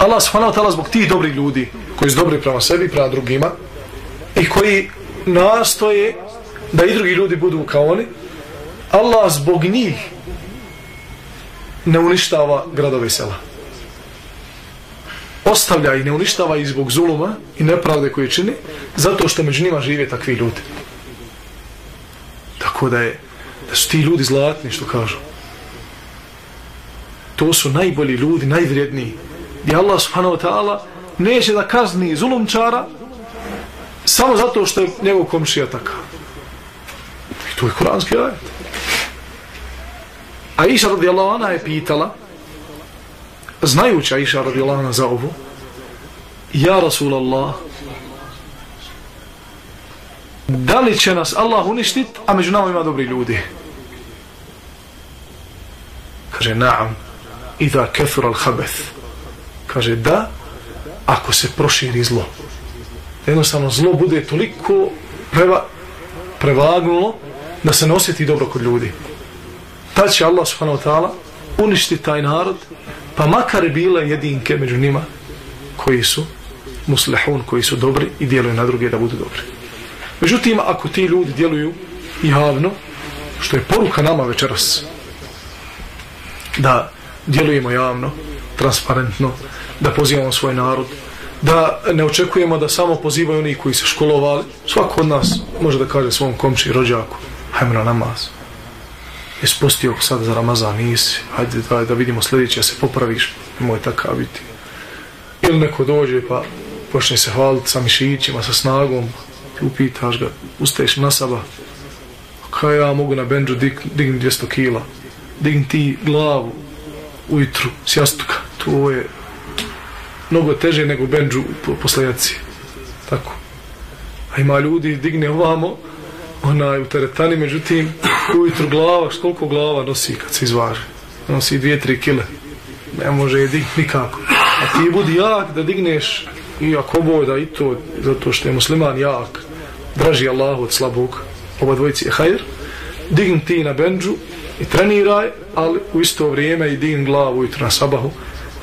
Allah subhanahu wa ta'ala zbog tih dobrih ljudi koji su dobri prema sebi, prema drugima i koji nastoje da i drugi ljudi budu kao oni Allah zbog njih ne uništava gradove i sela ostavlja i ne uništava i zbog zuluma i nepravde koje čini zato što među njima žive takvi ljudi tako da je da su ti ljudi zlatni što kažu to su najbolji ljudi, najvrijedniji I Allah subhanahu wa ta'ala neće da kazni zulumčara samo zato što je njegov komšija takav. I to je kuranski ajet. A Iša radijallahu anha je pitala, znajući Iša radijallahu anha za ovo, Ja Rasulallah, da li će nas Allah uništit, a među nama ima dobri ljudi? Kaže, naam, idha kethur al habeth. Kaže, da, ako se proširi zlo. Jednostavno, zlo bude toliko preva, prevagnulo da se ne osjeti dobro kod ljudi. Ta će Allah subhanahu wa ta'ala uništiti taj narod, pa makar je bile jedinke među njima koji su muslehun, koji su dobri i djeluju na druge da budu dobri. Međutim, ako ti ljudi djeluju javno, što je poruka nama večeras, da djelujemo javno, transparentno, da pozivamo svoj narod, da ne očekujemo da samo pozivaju oni koji se školovali. Svako od nas može da kaže svom komči rođaku, hajmo na namaz. Jesi postio sad za Ramazan, nisi, hajde da, da vidimo sljedeće, se popraviš, nemoj takav biti. Ili neko dođe pa počne se hvaliti sa mišićima, sa snagom, ti upitaš ga, ustaješ na saba, kaj ja mogu na benđu dig, digni 200 kila, digni ti glavu, ujutru s jastuka. To je mnogo teže nego benđu po, posle. Tako. A ima ljudi, digne ovamo, onaj u teretani, međutim, ujutru glava, koliko glava nosi kad se izvaže? Nosi dvije, tri kile. Ne može je digni nikako. A ti budi jak da digneš i ako boda i to, zato što je musliman jak, draži Allah od slabog, oba dvojici je hajr, digni ti na benđu i treniraj, ali u isto vrijeme i din glavu i na sabahu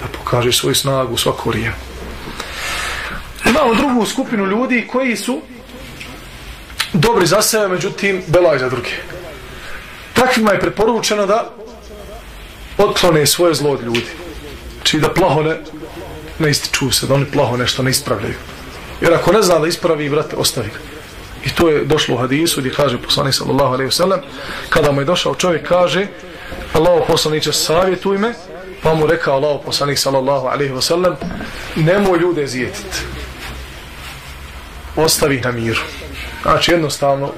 da pokaže svoju snagu svako vrijeme. Imamo drugu skupinu ljudi koji su dobri za sebe, međutim, belaj za druge. Takvima je preporučeno da otklone svoje zlo od ljudi. znači da plaho ne, ne ističu se, da oni plaho nešto ne ispravljaju. Jer ako ne zna da ispravi, brate, ostavi ga. I to je došlo u hadisu gdje kaže poslanik sallallahu alejhi ve sellem kada mu je došao čovjek kaže Allahu poslanice savjetuj me pa mu rekao Allahu poslanik sallallahu alejhi ve sellem nemoj ljude zijetiti ostavi na miru znači jednostavno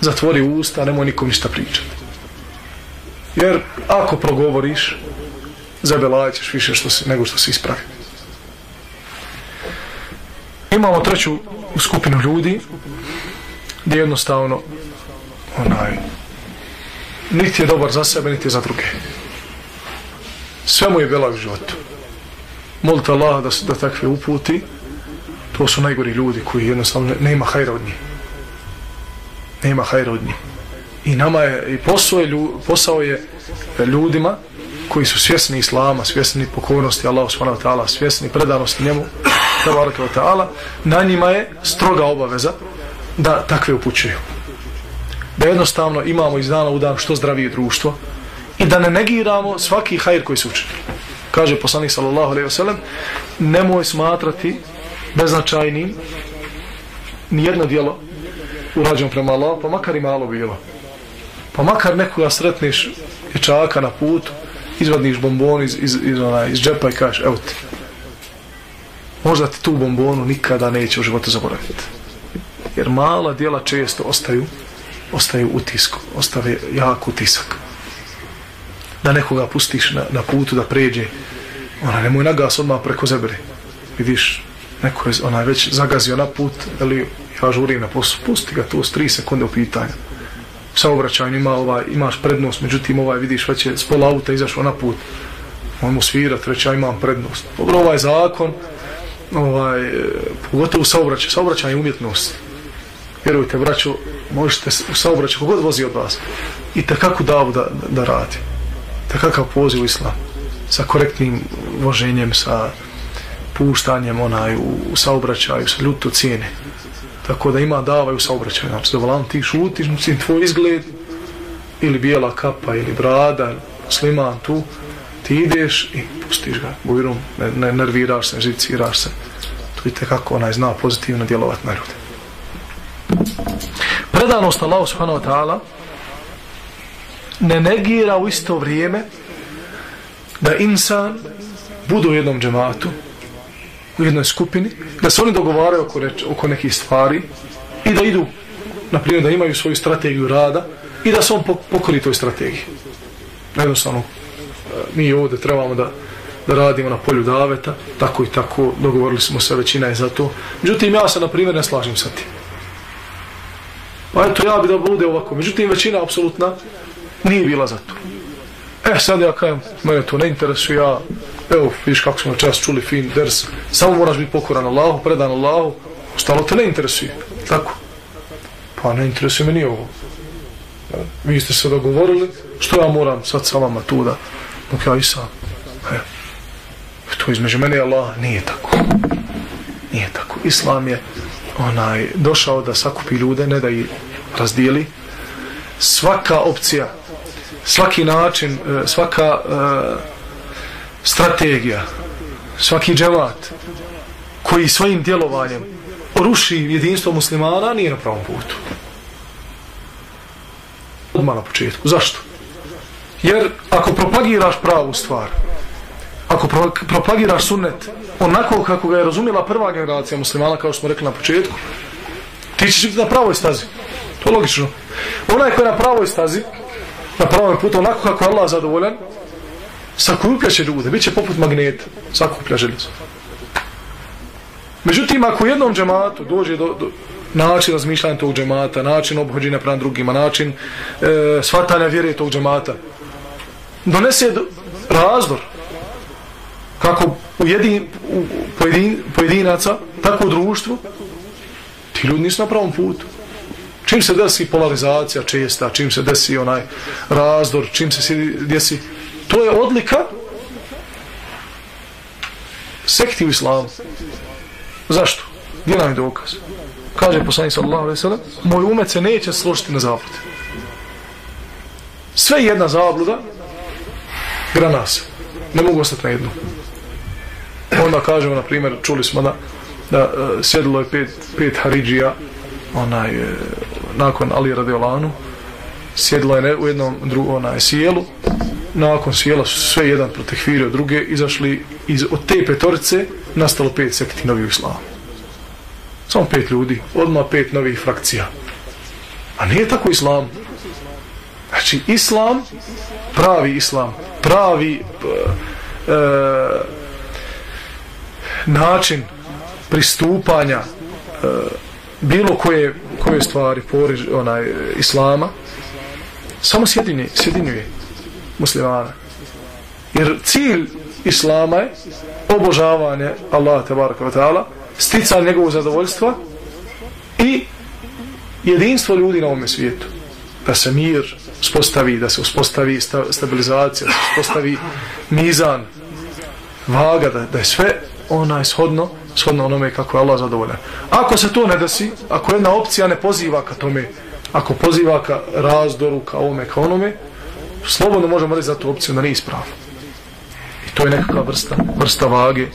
zatvori usta nemoj nikom ništa pričati jer ako progovoriš zabelaćeš više što si, nego što se ispravi imamo treću skupinu ljudi gdje jednostavno onaj niti je dobar za sebe, niti je za druge. Sve mu je bila u životu. Molite Allah da, da takve uputi, to su najgori ljudi koji jednostavno ne, nema hajra od njih. Nema hajra od njih. I nama je, i posao je, posao je ljudima koji su svjesni Islama, svjesni pokornosti Allah subhanahu wa ta'ala, svjesni predanosti njemu, tabaraka wa ta'ala, na njima je stroga obaveza da takve upućuju. Da jednostavno imamo iz dana u dan što zdravije društvo i da ne negiramo svaki hajr koji se uči. Kaže poslanik sallallahu alaihi wa sallam, nemoj smatrati beznačajnim nijedno dijelo urađeno prema Allah, pa makar i malo bilo. Pa makar nekoga sretneš dječaka na putu, izvadniš bombon iz, iz, iz, ona, iz džepa i kažeš, evo ti. Možda ti tu bombonu nikada neće u životu zaboraviti. Jer mala dijela često ostaju, ostaju utisku, ostave jak utisak. Da nekoga pustiš na, na putu da pređe, ona nemoj nagas odmah preko zebre. Vidiš, neko je onaj već zagazio na put, ali ja žurim na poslu, pusti ga tu s 3 sekunde u pitanju saobraćanju ima ovaj, imaš prednost, međutim ovaj vidiš već je s pola auta izašao na put, on mu svira, treća imam prednost. Dobro, ovaj zakon, ovaj, e, pogotovo saobraćaj, saobraćaj je umjetnost. Vjerujte, braćo, možete u saobraćaju, kogod vozi od vas, i takako davu da, da radi. Takakav poziv u islam. sa korektnim voženjem, sa puštanjem onaj u saobraćaju, sa ljuto cijene. Tako da ima davaj u saobraćaju. Znači, da volan ti šutiš, mislim, tvoj izgled, ili bijela kapa, ili brada, sliman tu, ti ideš i pustiš ga bujrum, ne, ne nerviraš se, živciraš se. To vidite kako onaj zna pozitivno djelovat na ljude. Predanost Allahu subhanahu wa ta'ala ne negira u isto vrijeme da insan bude u jednom džematu, u jednoj skupini, da se oni dogovaraju oko, reč, oko nekih stvari i da idu, na primjer, da imaju svoju strategiju rada i da se on pokori toj strategiji. Jednostavno, e, mi ovdje trebamo da, da radimo na polju daveta, tako i tako, dogovorili smo se, većina je za to. Međutim, ja se, na primjer, ne slažem sa tim. Pa eto, ja bi da bude ovako. Međutim, većina, apsolutna, nije bila za to. E, sad ja kajem, mene to ne interesuje, ja, evo, vidiš kako smo čas čuli fin ders, samo moraš biti pokoran Allahu, predan Allahu, ostalo te ne interesuje, tako? Pa ne interesuje me ni ovo. Vi ste se dogovorili, što ja moram sad sa vama tu da, dok ja i sam. E, to između mene i Allah nije tako. Nije tako. Islam je onaj došao da sakupi ljude, ne da ih razdijeli. Svaka opcija svaki način, e, svaka uh, strategija, svaki džemat koji svojim djelovanjem ruši jedinstvo muslimana nije na pravom putu. Odmah na početku. Zašto? Jer ako propagiraš pravu stvar, ako pro propagiraš sunnet onako kako ga je razumjela prva generacija muslimana, kao što smo rekli na početku, ti ćeš biti na pravoj stazi. To je logično. Onaj koji je na pravoj stazi, na pravom putu, onako kako je Allah zadovoljan, sakuplja će ljude, bit će poput magneta, sakuplja željezo. Međutim, ako u jednom džematu dođe do, do način razmišljanja tog džemata, način obhođenja pran drugima, način e, shvatanja vjere tog džemata, donese do, razdor, kako u, jedin, u pojedin, pojedinaca, tako u društvu, ti ljudi nisu na pravom putu. Čim se desi polarizacija česta, čim se desi onaj razdor, čim se desi, to je odlika sekti u islamu. Zašto? Gdje nam je dokaz? Kaže poslani sallallahu alaihi sallam, moj umet se neće složiti na zablude. Sve jedna zabluda, grana se. Ne mogu ostati na jednu. Onda kažemo, na primjer, čuli smo da, da uh, sjedilo je pet, pet haridžija, onaj, uh, nakon Ali Radiolanu, sjedilo je u jednom drugom onaj, sjelu, nakon sjela su sve jedan protekvirio druge, izašli iz, od te petorice, nastalo pet sekti novih islama. Samo pet ljudi, odmah pet novih frakcija. A nije tako islam. Znači, islam, pravi islam, pravi e, e, način pristupanja e, bilo koje, koje stvari pored onaj islama samo sjedinje, sjedinjuje muslimana jer cilj islama je obožavanje Allaha tabaraka wa ta'ala sticanje njegovog zadovoljstva i jedinstvo ljudi na ovome svijetu da se mir uspostavi, da se uspostavi stabilizacija, da se uspostavi mizan, vaga, da, da je sve onaj shodno shodno onome kako je Allah zadovoljan. Ako se to ne desi, ako jedna opcija ne poziva ka tome, ako poziva ka razdoru, ka ovome, ka onome, slobodno možemo reći za tu opciju da nije ispravno. I to je nekakva vrsta, vrsta vage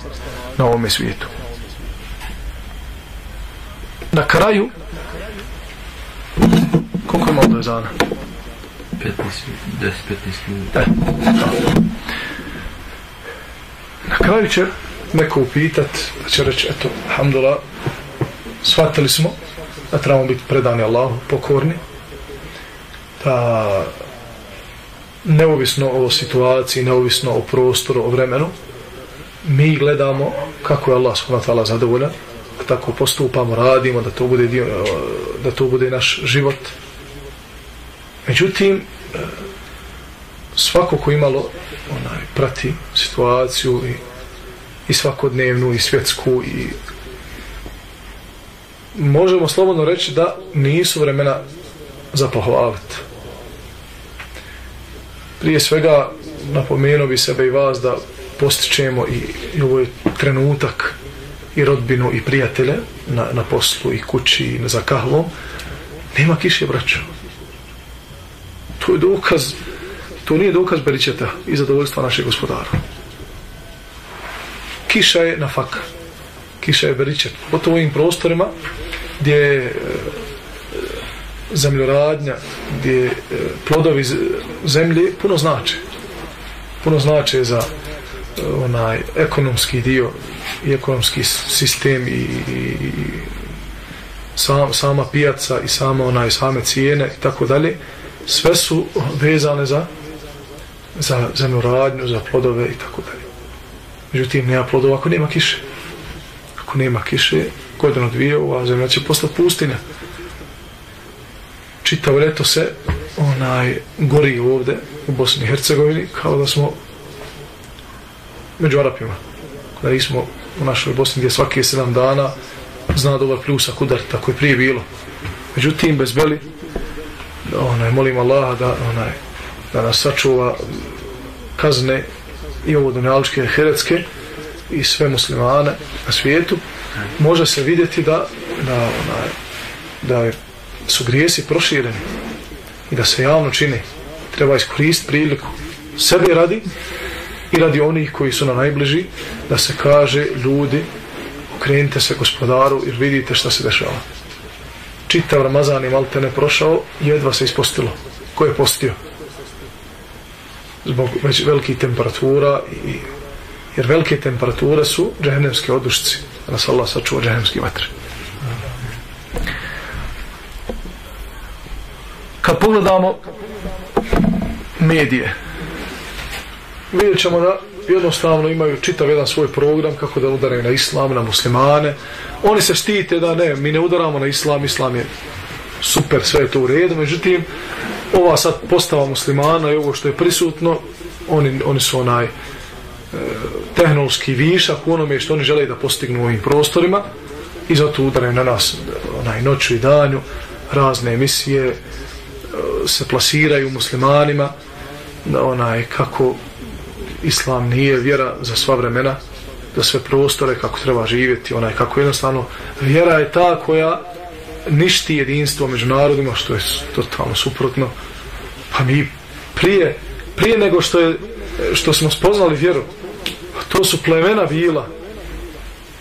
na ovome svijetu. Na kraju, koliko je malo do zana? 15, 10, 15 minuta. E, na kraju će neko upitat, će reći, eto, alhamdulillah, shvatili smo da trebamo biti predani Allahu, pokorni, da neovisno o situaciji, neovisno o prostoru, o vremenu, mi gledamo kako je Allah subhanahu wa ta'ala zadovoljan, tako postupamo, radimo, da to bude dio, eh, da to bude naš život. Međutim, eh, svako ko imalo onaj, prati situaciju i i svakodnevnu i svjetsku i možemo slobodno reći da nisu vremena za pohvaliti. Prije svega napomenuo bi sebe i vas da postičemo i, i ovo je trenutak i rodbinu i prijatelje na, na poslu i kući i za kahvom. Nema kiše braćo. To je dokaz to nije dokaz beričeta i zadovoljstva našeg gospodara. Kiša je na faka kiša je beričet. Pogotovo u ovim prostorima gdje je zemljoradnja gdje e, plodovi zemlje puno znače puno znače za e, onaj ekonomski dio i ekonomski sistem i, i, i sam, sama pijaca i sama onaj same cijene i tako dalje sve su vezane za za zemljoradnju, za plodove i tako dalje. Međutim, nema plodova ako nema kiše. Ako nema kiše, godinu dvije, ova zemlja će postati pustinja. Čitavo ljeto se onaj gori ovde u Bosni i Hercegovini kao da smo među Arapima. Da nismo u našoj Bosni gdje svake sedam dana zna dobar pljusak udar, tako je prije bilo. Međutim, bez beli, onaj, molim Allaha da, onaj, da nas sačuva kazne i ovo dunjaličke heretske i sve muslimane na svijetu, može se vidjeti da, da, onaj, da su grijesi prošireni i da se javno čini. Treba iskoristiti priliku sebe radi i radi onih koji su na najbliži da se kaže ljudi okrenite se gospodaru jer vidite šta se dešava. Čitav Ramazan i malte ne prošao jedva se ispostilo. Ko je postio? Zbog već velikih temperatura i jer velike temperature su džehennemske odušci da nas Allah sačuva džehennemski vatre kad pogledamo medije vidjet ćemo da jednostavno imaju čitav jedan svoj program kako da udaraju na islam, na muslimane. Oni se štite da ne, mi ne udaramo na islam, islam je super, sve je to u redu. Međutim, ova sad postava muslimana i ovo što je prisutno, oni, oni su onaj tehnološki višak u onome što oni žele da postignu u ovim prostorima i zato udaraju na nas onaj noću i danju razne emisije e, se plasiraju muslimanima da onaj kako islam nije vjera za sva vremena, za sve prostore kako treba živjeti, onaj kako jednostavno vjera je ta koja ništi jedinstvo među narodima, što je totalno suprotno. Pa mi prije, prije nego što, je, što smo spoznali vjeru, to su plemena bila.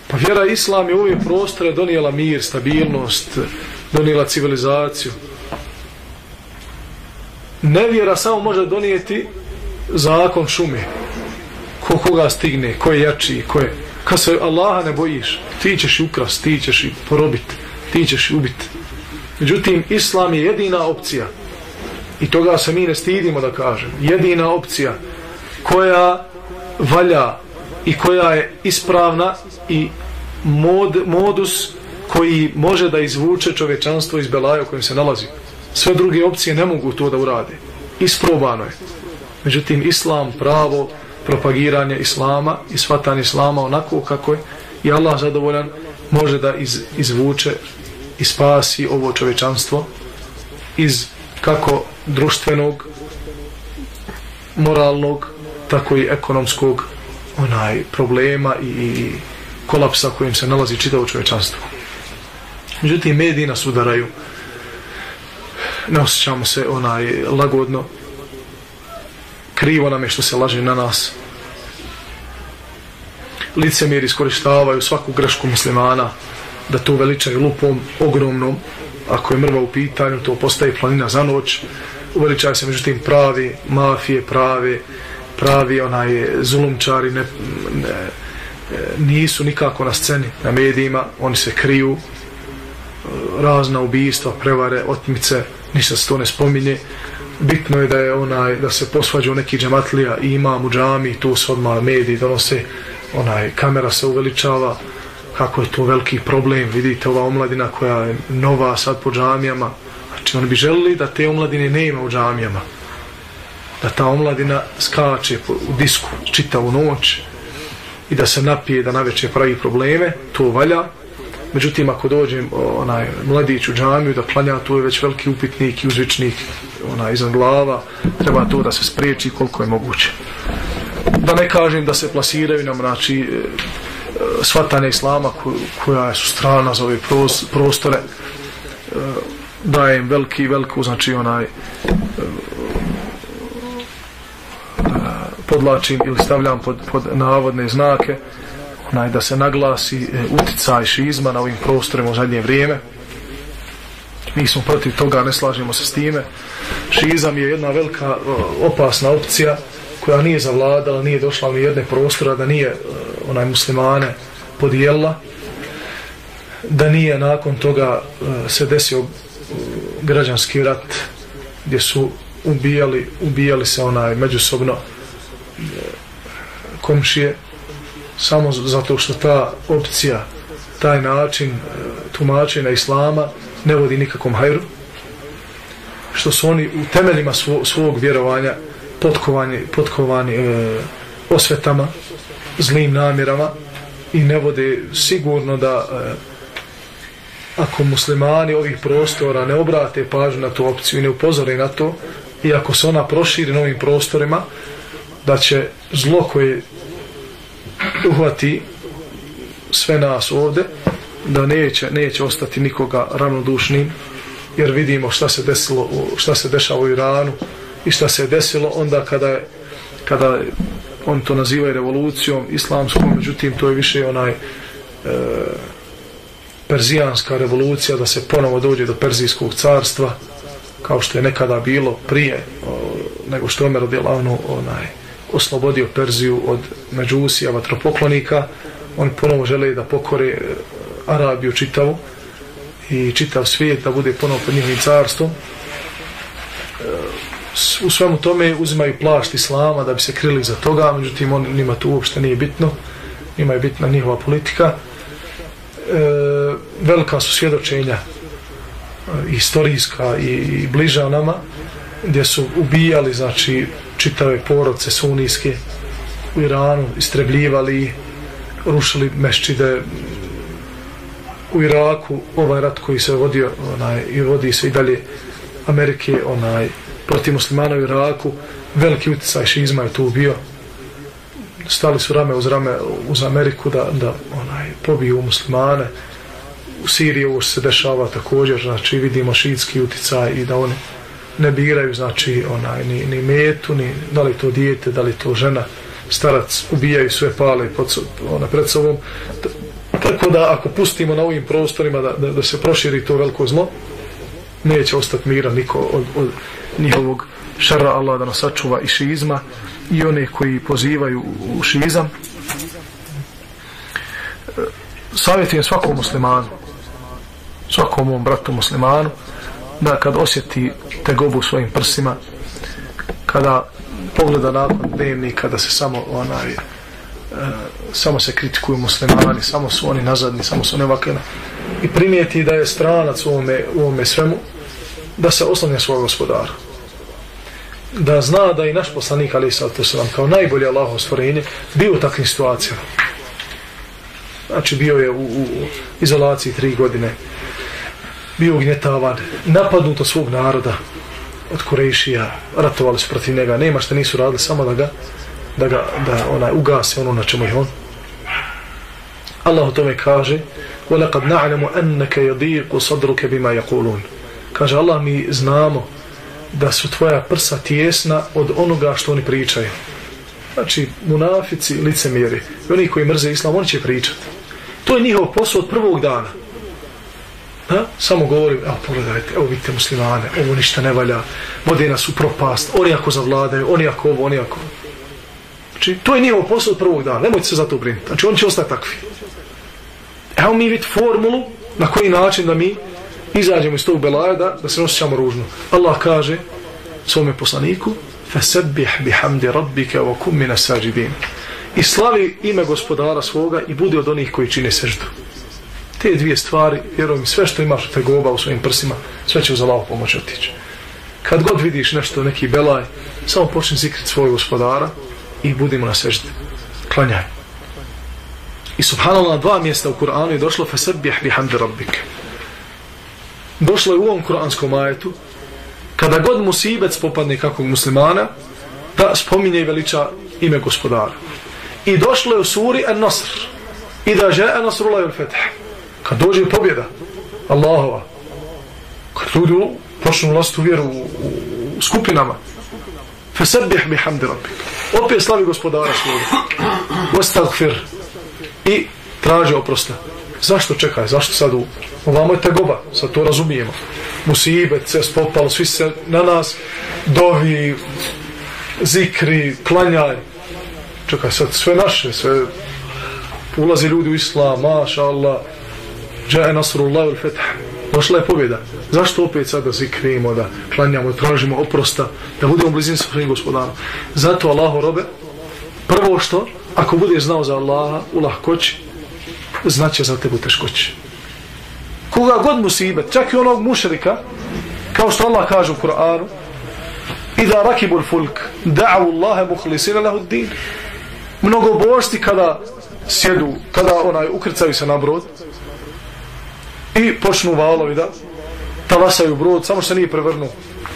Pa vjera islam je u ovim prostore donijela mir, stabilnost, donijela civilizaciju. Nevjera samo može donijeti zakon šume ko koga stigne, ko je jači, ko je... Kad se Allaha ne bojiš, ti ćeš ukrast, ti ćeš i porobit, ti ćeš ubit. Međutim, Islam je jedina opcija, i toga se mi ne stidimo da kažem, jedina opcija koja valja i koja je ispravna i mod, modus koji može da izvuče čovečanstvo iz belaja u kojem se nalazi. Sve druge opcije ne mogu to da urade. Isprobano je. Međutim, Islam, pravo, propagiranje islama i svatan islama onako kako je i Allah zadovoljan može da iz, izvuče i spasi ovo čovečanstvo iz kako društvenog moralnog tako i ekonomskog onaj problema i, kolapsa kojim se nalazi čitavo čovečanstvo međutim mediji nas udaraju. Ne osjećamo se onaj lagodno. Krivo nam je što se laže na nas. Licemir iskoristavaju svaku grešku muslimana da to veličaju lupom ogromnom. Ako je mrva u pitanju to postaje planina za noć. Uveličaju se međutim pravi mafije pravi pravi onaj zulumčari ne, ne, e, nisu nikako na sceni na medijima oni se kriju e, razna ubijstva, prevare, otmice ništa se to ne spominje. Bitno je da je onaj da se posvađa neki džematlija i imam u džami tu se odmah mediji donose onaj kamera se uveličava kako je to veliki problem vidite ova omladina koja je nova sad po džamijama. Znači oni bi želili da te omladine nema u džamijama da ta omladina skače u disku čitavu noć i da se napije da naveče pravi probleme to valja Međutim, ako dođem onaj mladić u džamiju da klanja, to je već veliki upitnik i uzvičnik onaj, iznad glava. Treba to da se spriječi koliko je moguće. Da ne kažem da se plasiraju nam, znači, e, svatane svatanje islama koja su strana za ove prostore e, daje im veliki, veliko, znači onaj e, podlačim ili stavljam pod, pod navodne znake onaj da se naglasi e, uticaj šizma na ovim prostorima u zadnje vrijeme. Mi smo protiv toga, ne slažemo se s time. Šizam je jedna velika e, opasna opcija koja nije zavladala, nije došla ni jedne prostora da nije e, onaj muslimane podijela da nije nakon toga e, se desio građanski rat gdje su ubijali, ubijali se onaj međusobno komšije samo zato što ta opcija taj način e, tumačenja islama ne vodi nikakvom hajru što su oni u temeljima svog vjerovanja potkovani, potkovani e, osvetama zlim namjerama i ne vode sigurno da e, ako muslimani ovih prostora ne obrate pažnju na tu opciju i ne upozore na to i ako se ona proširi na ovim prostorima da će zlo koje uhvati sve nas ovde da neće, neće ostati nikoga ravnodušnim jer vidimo šta se desilo šta se dešava u Iranu i šta se desilo onda kada je kada on to naziva revolucijom islamskom, međutim to je više onaj e, perzijanska revolucija da se ponovo dođe do perzijskog carstva kao što je nekada bilo prije o, nego što je Omer odjelavno onaj oslobodio Perziju od Međusija, vatropoklonika. Oni ponovo žele da pokore eh, Arabiju čitavu i čitav svijet da bude ponovo pod njihovim carstvom. Eh, u svemu tome uzimaju plašt Islama da bi se krili za toga, međutim on, njima to uopšte nije bitno. Njima je bitna njihova politika. E, velika su svjedočenja e, istorijska i, i bliža nama gdje su ubijali znači čitave porodce sunijske u Iranu, istrebljivali rušili meščide u Iraku, ovaj rat koji se vodio onaj, i vodi se i dalje Amerike onaj, protiv muslimana u Iraku. Veliki utjecaj šizma je tu bio. Stali su rame uz rame uz Ameriku da, da onaj, pobiju muslimane. U Siriji ovo se dešava također znači vidimo šiitski utjecaj i da oni ne biraju znači onaj ni, ni metu ni da li to dijete da li to žena. Starac ubijaju sve pale pod ona pred sobom. Tako da ako pustimo na ovim prostorima da, da, da se proširi to veliko zlo neće ostati mira niko od, od njihovog šara. Allah da nas sačuva i šizma i one koji pozivaju u šizam. E, savjetujem svakom muslimanu svakom mom bratu muslimanu da kad osjeti tegobu svojim prsima kada pogleda nakon dnevni kada se samo onaj e, samo se kritikuju muslimani samo su oni nazadni, samo su nevakljena i primijeti da je stranac u ovome, u ovome svemu da se oslanja svog gospodara da zna da i naš poslanik ali se vam kao najbolje Allaho stvorenje bio u takvim situacijama. Znači bio je u, u izolaciji tri godine bio ugnjetavan, napadnut od svog naroda, od Kurejšija, ratovali su protiv njega, nema što nisu radili, samo da ga, da ga, da onaj ugase ono na čemu je on. Allah o tome kaže, وَلَقَدْ نَعْلَمُ أَنَّكَ يَضِيقُ صَدْرُكَ بِمَا يَقُولُونَ Kaže Allah, mi znamo da su tvoja prsa tjesna od onoga što oni pričaju. Znači, munafici, licemjeri, i oni koji mrze islam, oni će pričati. To je njihov posao od prvog dana. Ha? Samo govorim, evo pogledajte, evo vidite muslimane, ovo ništa ne valja, vode nas u propast, oni ako zavladaju, oni ako ovo, oni ako... Znači, to je njihov posao od prvog dana, nemojte se za to brinuti. Znači, oni će ostati takvi. Evo mi vidite formulu na koji način da mi izađemo iz tog belaja da, da se osjećamo ružno. Allah kaže svome poslaniku فَسَبِّحْ بِحَمْدِ رَبِّكَ وَكُمْ مِنَ سَاجِدِينَ I slavi ime gospodara svoga i bude od onih koji čine seždu te dvije stvari, vjerujem mi, sve što imaš te goba u svojim prsima, sve će uz Allah pomoć otići. Kad god vidiš nešto, neki belaj, samo počni zikrit svoj gospodara i budimo na sežde. Klanjaj. I subhanallah na dva mjesta u Kur'anu je došlo fesebbih bihamdi rabbik. Došlo je u ovom kuranskom ajetu kada god musibec popadne kakvog muslimana da spominje i veliča ime gospodara. I došlo je u suri An-Nasr. I da je An-Nasrullah il-Fetah. Kad dođe pobjeda Allahova. Kad ljudi počnu vlastu vjeru u, u, u skupinama. mi hamdi rabbik. Opet slavi gospodara svoga. Ostagfir. I traži oprosta. Zašto čekaj? Zašto sad u... Ovamo je tegoba. Sad to razumijemo. Musibet, se spopalo, svi se na nas dovi, zikri, klanjaj. Čekaj, sad sve naše, sve ulazi ljudi u islam, maša Allah, džaje nasrullahu al-Fetah. došla je pobjeda. Zašto opet sada zikrimo, da klanjamo, tražimo oprosta, da budemo blizini sa svojim gospodarom? Zato Allahu robe, prvo što, ako budeš znao za Allaha u lahkoći, znaće za tebu teškoći. Koga god musibet, čak i onog mušrika, kao što Allah kaže u Kur'anu, Ida rakibul fulk, da'u Allahe muhlisina lahu din. Mnogo bošti kada sjedu, kada onaj ukrcaju se na brod i počnu valovi da talasaju brod, samo se nije prevrnuo.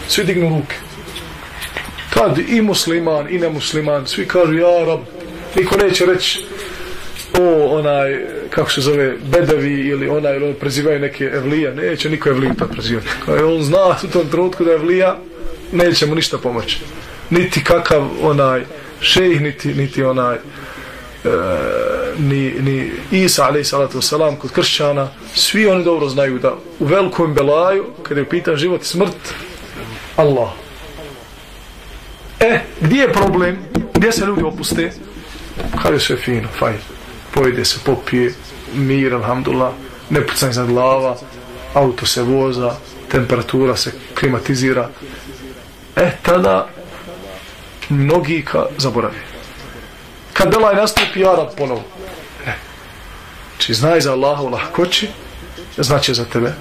Svi dignu ruke. Kad i musliman i nemusliman, svi kažu ja rab, niko neće reći o onaj, kako se zove, bedavi ili onaj, ili on prezivaju neke evlija, neće niko evlija to prezivati. Kao e, on zna u tom trenutku da je evlija, neće mu ništa pomoći. Niti kakav onaj šejh, niti, niti onaj e, ni, ni Isa alaih salatu wasalam kod kršćana, svi oni dobro znaju da u velikom belaju, kada je pitan život i smrt, Allah. E, gdje je problem? Gdje se ljudi opuste? Kada sve fino, fajn. Pojede se, popije, mir, alhamdulillah, ne pucanje iznad glava, auto se voza, temperatura se klimatizira, e tada mnogi ka zaboravi. Kad Belaj nastupi Arab ponovo. Znači, Či znaj za Allaha u lahkoći, znači za tebe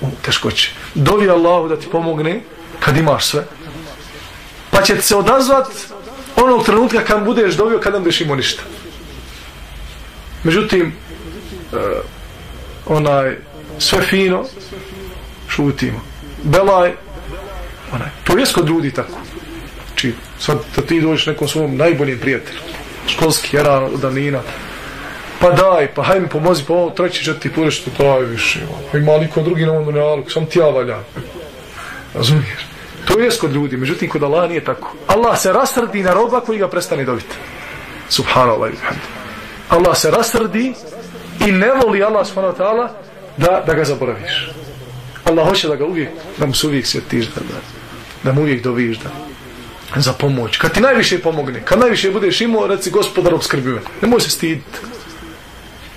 u teškoći. Dovi Allahu da ti pomogne kad imaš sve. Pa će se odazvat onog trenutka kad budeš dovio kad ne budeš imao ništa. Međutim, uh, onaj, sve fino, šutimo. Belaj, onaj, to je kod ljudi tako. Znači, sad da ti dođeš nekom svom najboljim prijatelju, školski jeran od Danina, pa daj, pa hajde mi pomozi, pa ovo treći će ti to je više, ono. pa ima niko drugi na ovom realu, sam ti ja valja. Razumiješ? To je kod ljudi, međutim kod Allah nije tako. Allah se rastrdi na roba koji ga prestane dobiti. Subhanallah i Allah se rastrdi i ne voli Allah subhanahu wa ta'ala da, da ga zaboraviš. Allah hoće da ga uvijek, da mu se uvijek sjetiš, da, da, da mu uvijek doviš da, za pomoć. Kad ti najviše pomogne, kad najviše budeš imao, reci gospodar obskrbi me. Nemoj se stiditi.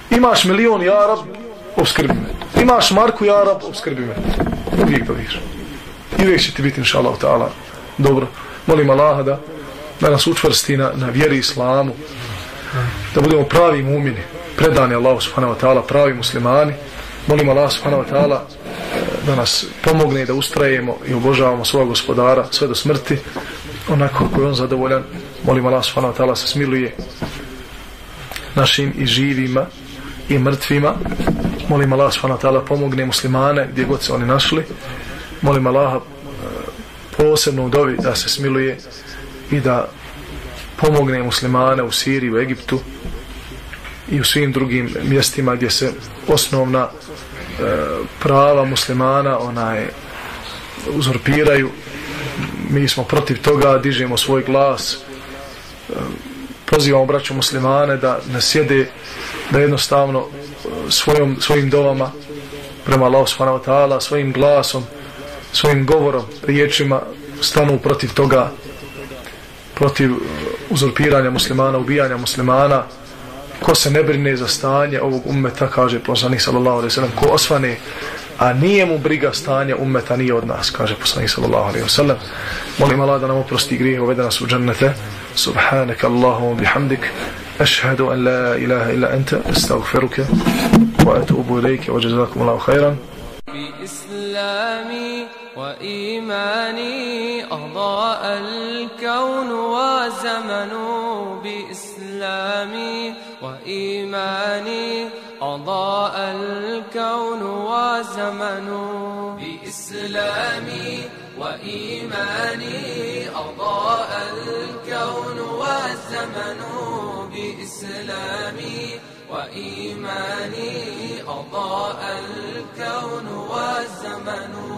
Imaš milion jarab, obskrbi me. Imaš marku jarab, obskrbi me. Uvijek doviš. I uvijek će ti biti, inša Allah, ta'ala, dobro. Molim Allaha da, da nas učvrsti na, na vjeri islamu, da budemo pravi mumini, predani Allahu subhanahu wa ta'ala, pravi muslimani. Molim Allah subhanahu wa ta'ala da nas pomogne da ustrajemo i obožavamo svog gospodara sve do smrti onako koji on zadovoljan molim Allah subhanahu wa ta'ala se smiluje našim i živima i mrtvima. Molim Allah subhanahu pomogne muslimane gdje god se oni našli. Molim Allah e, posebno u dovi da se smiluje i da pomogne muslimane u Siriji, u Egiptu i u svim drugim mjestima gdje se osnovna e, prava muslimana onaj uzurpiraju. Mi smo protiv toga dižemo svoj glas. E, pozivamo braću muslimane da ne sjede da jednostavno e, svojom, svojim dovama prema Allah subhanahu wa ta'ala svojim glasom svojim govorom, riječima stanu protiv toga protiv e, uzurpiranja muslimana ubijanja muslimana ko se ne brine za stanje ovog ummeta, kaže poslanik sallallahu alaihi sallam, ko osvane, a nije mu briga stanje ummeta, nije od nas, kaže poslanik sallallahu alaihi sallam. Molim Allah da nam oprosti grije, uvede nas u džennete. Subhanak Allahum bihamdik, ašhadu an la ilaha illa anta, أستغفرك وأتوب إليك وجزاكم الله خيرا. بإسلامي وإيماني أضاء الكون وزمن بإسلامي وإيماني أضاء الكون وزمن بإسلامي وإيماني أضاء الكون والزمن بإسلامي وإيماني أضاء الكون والزمن.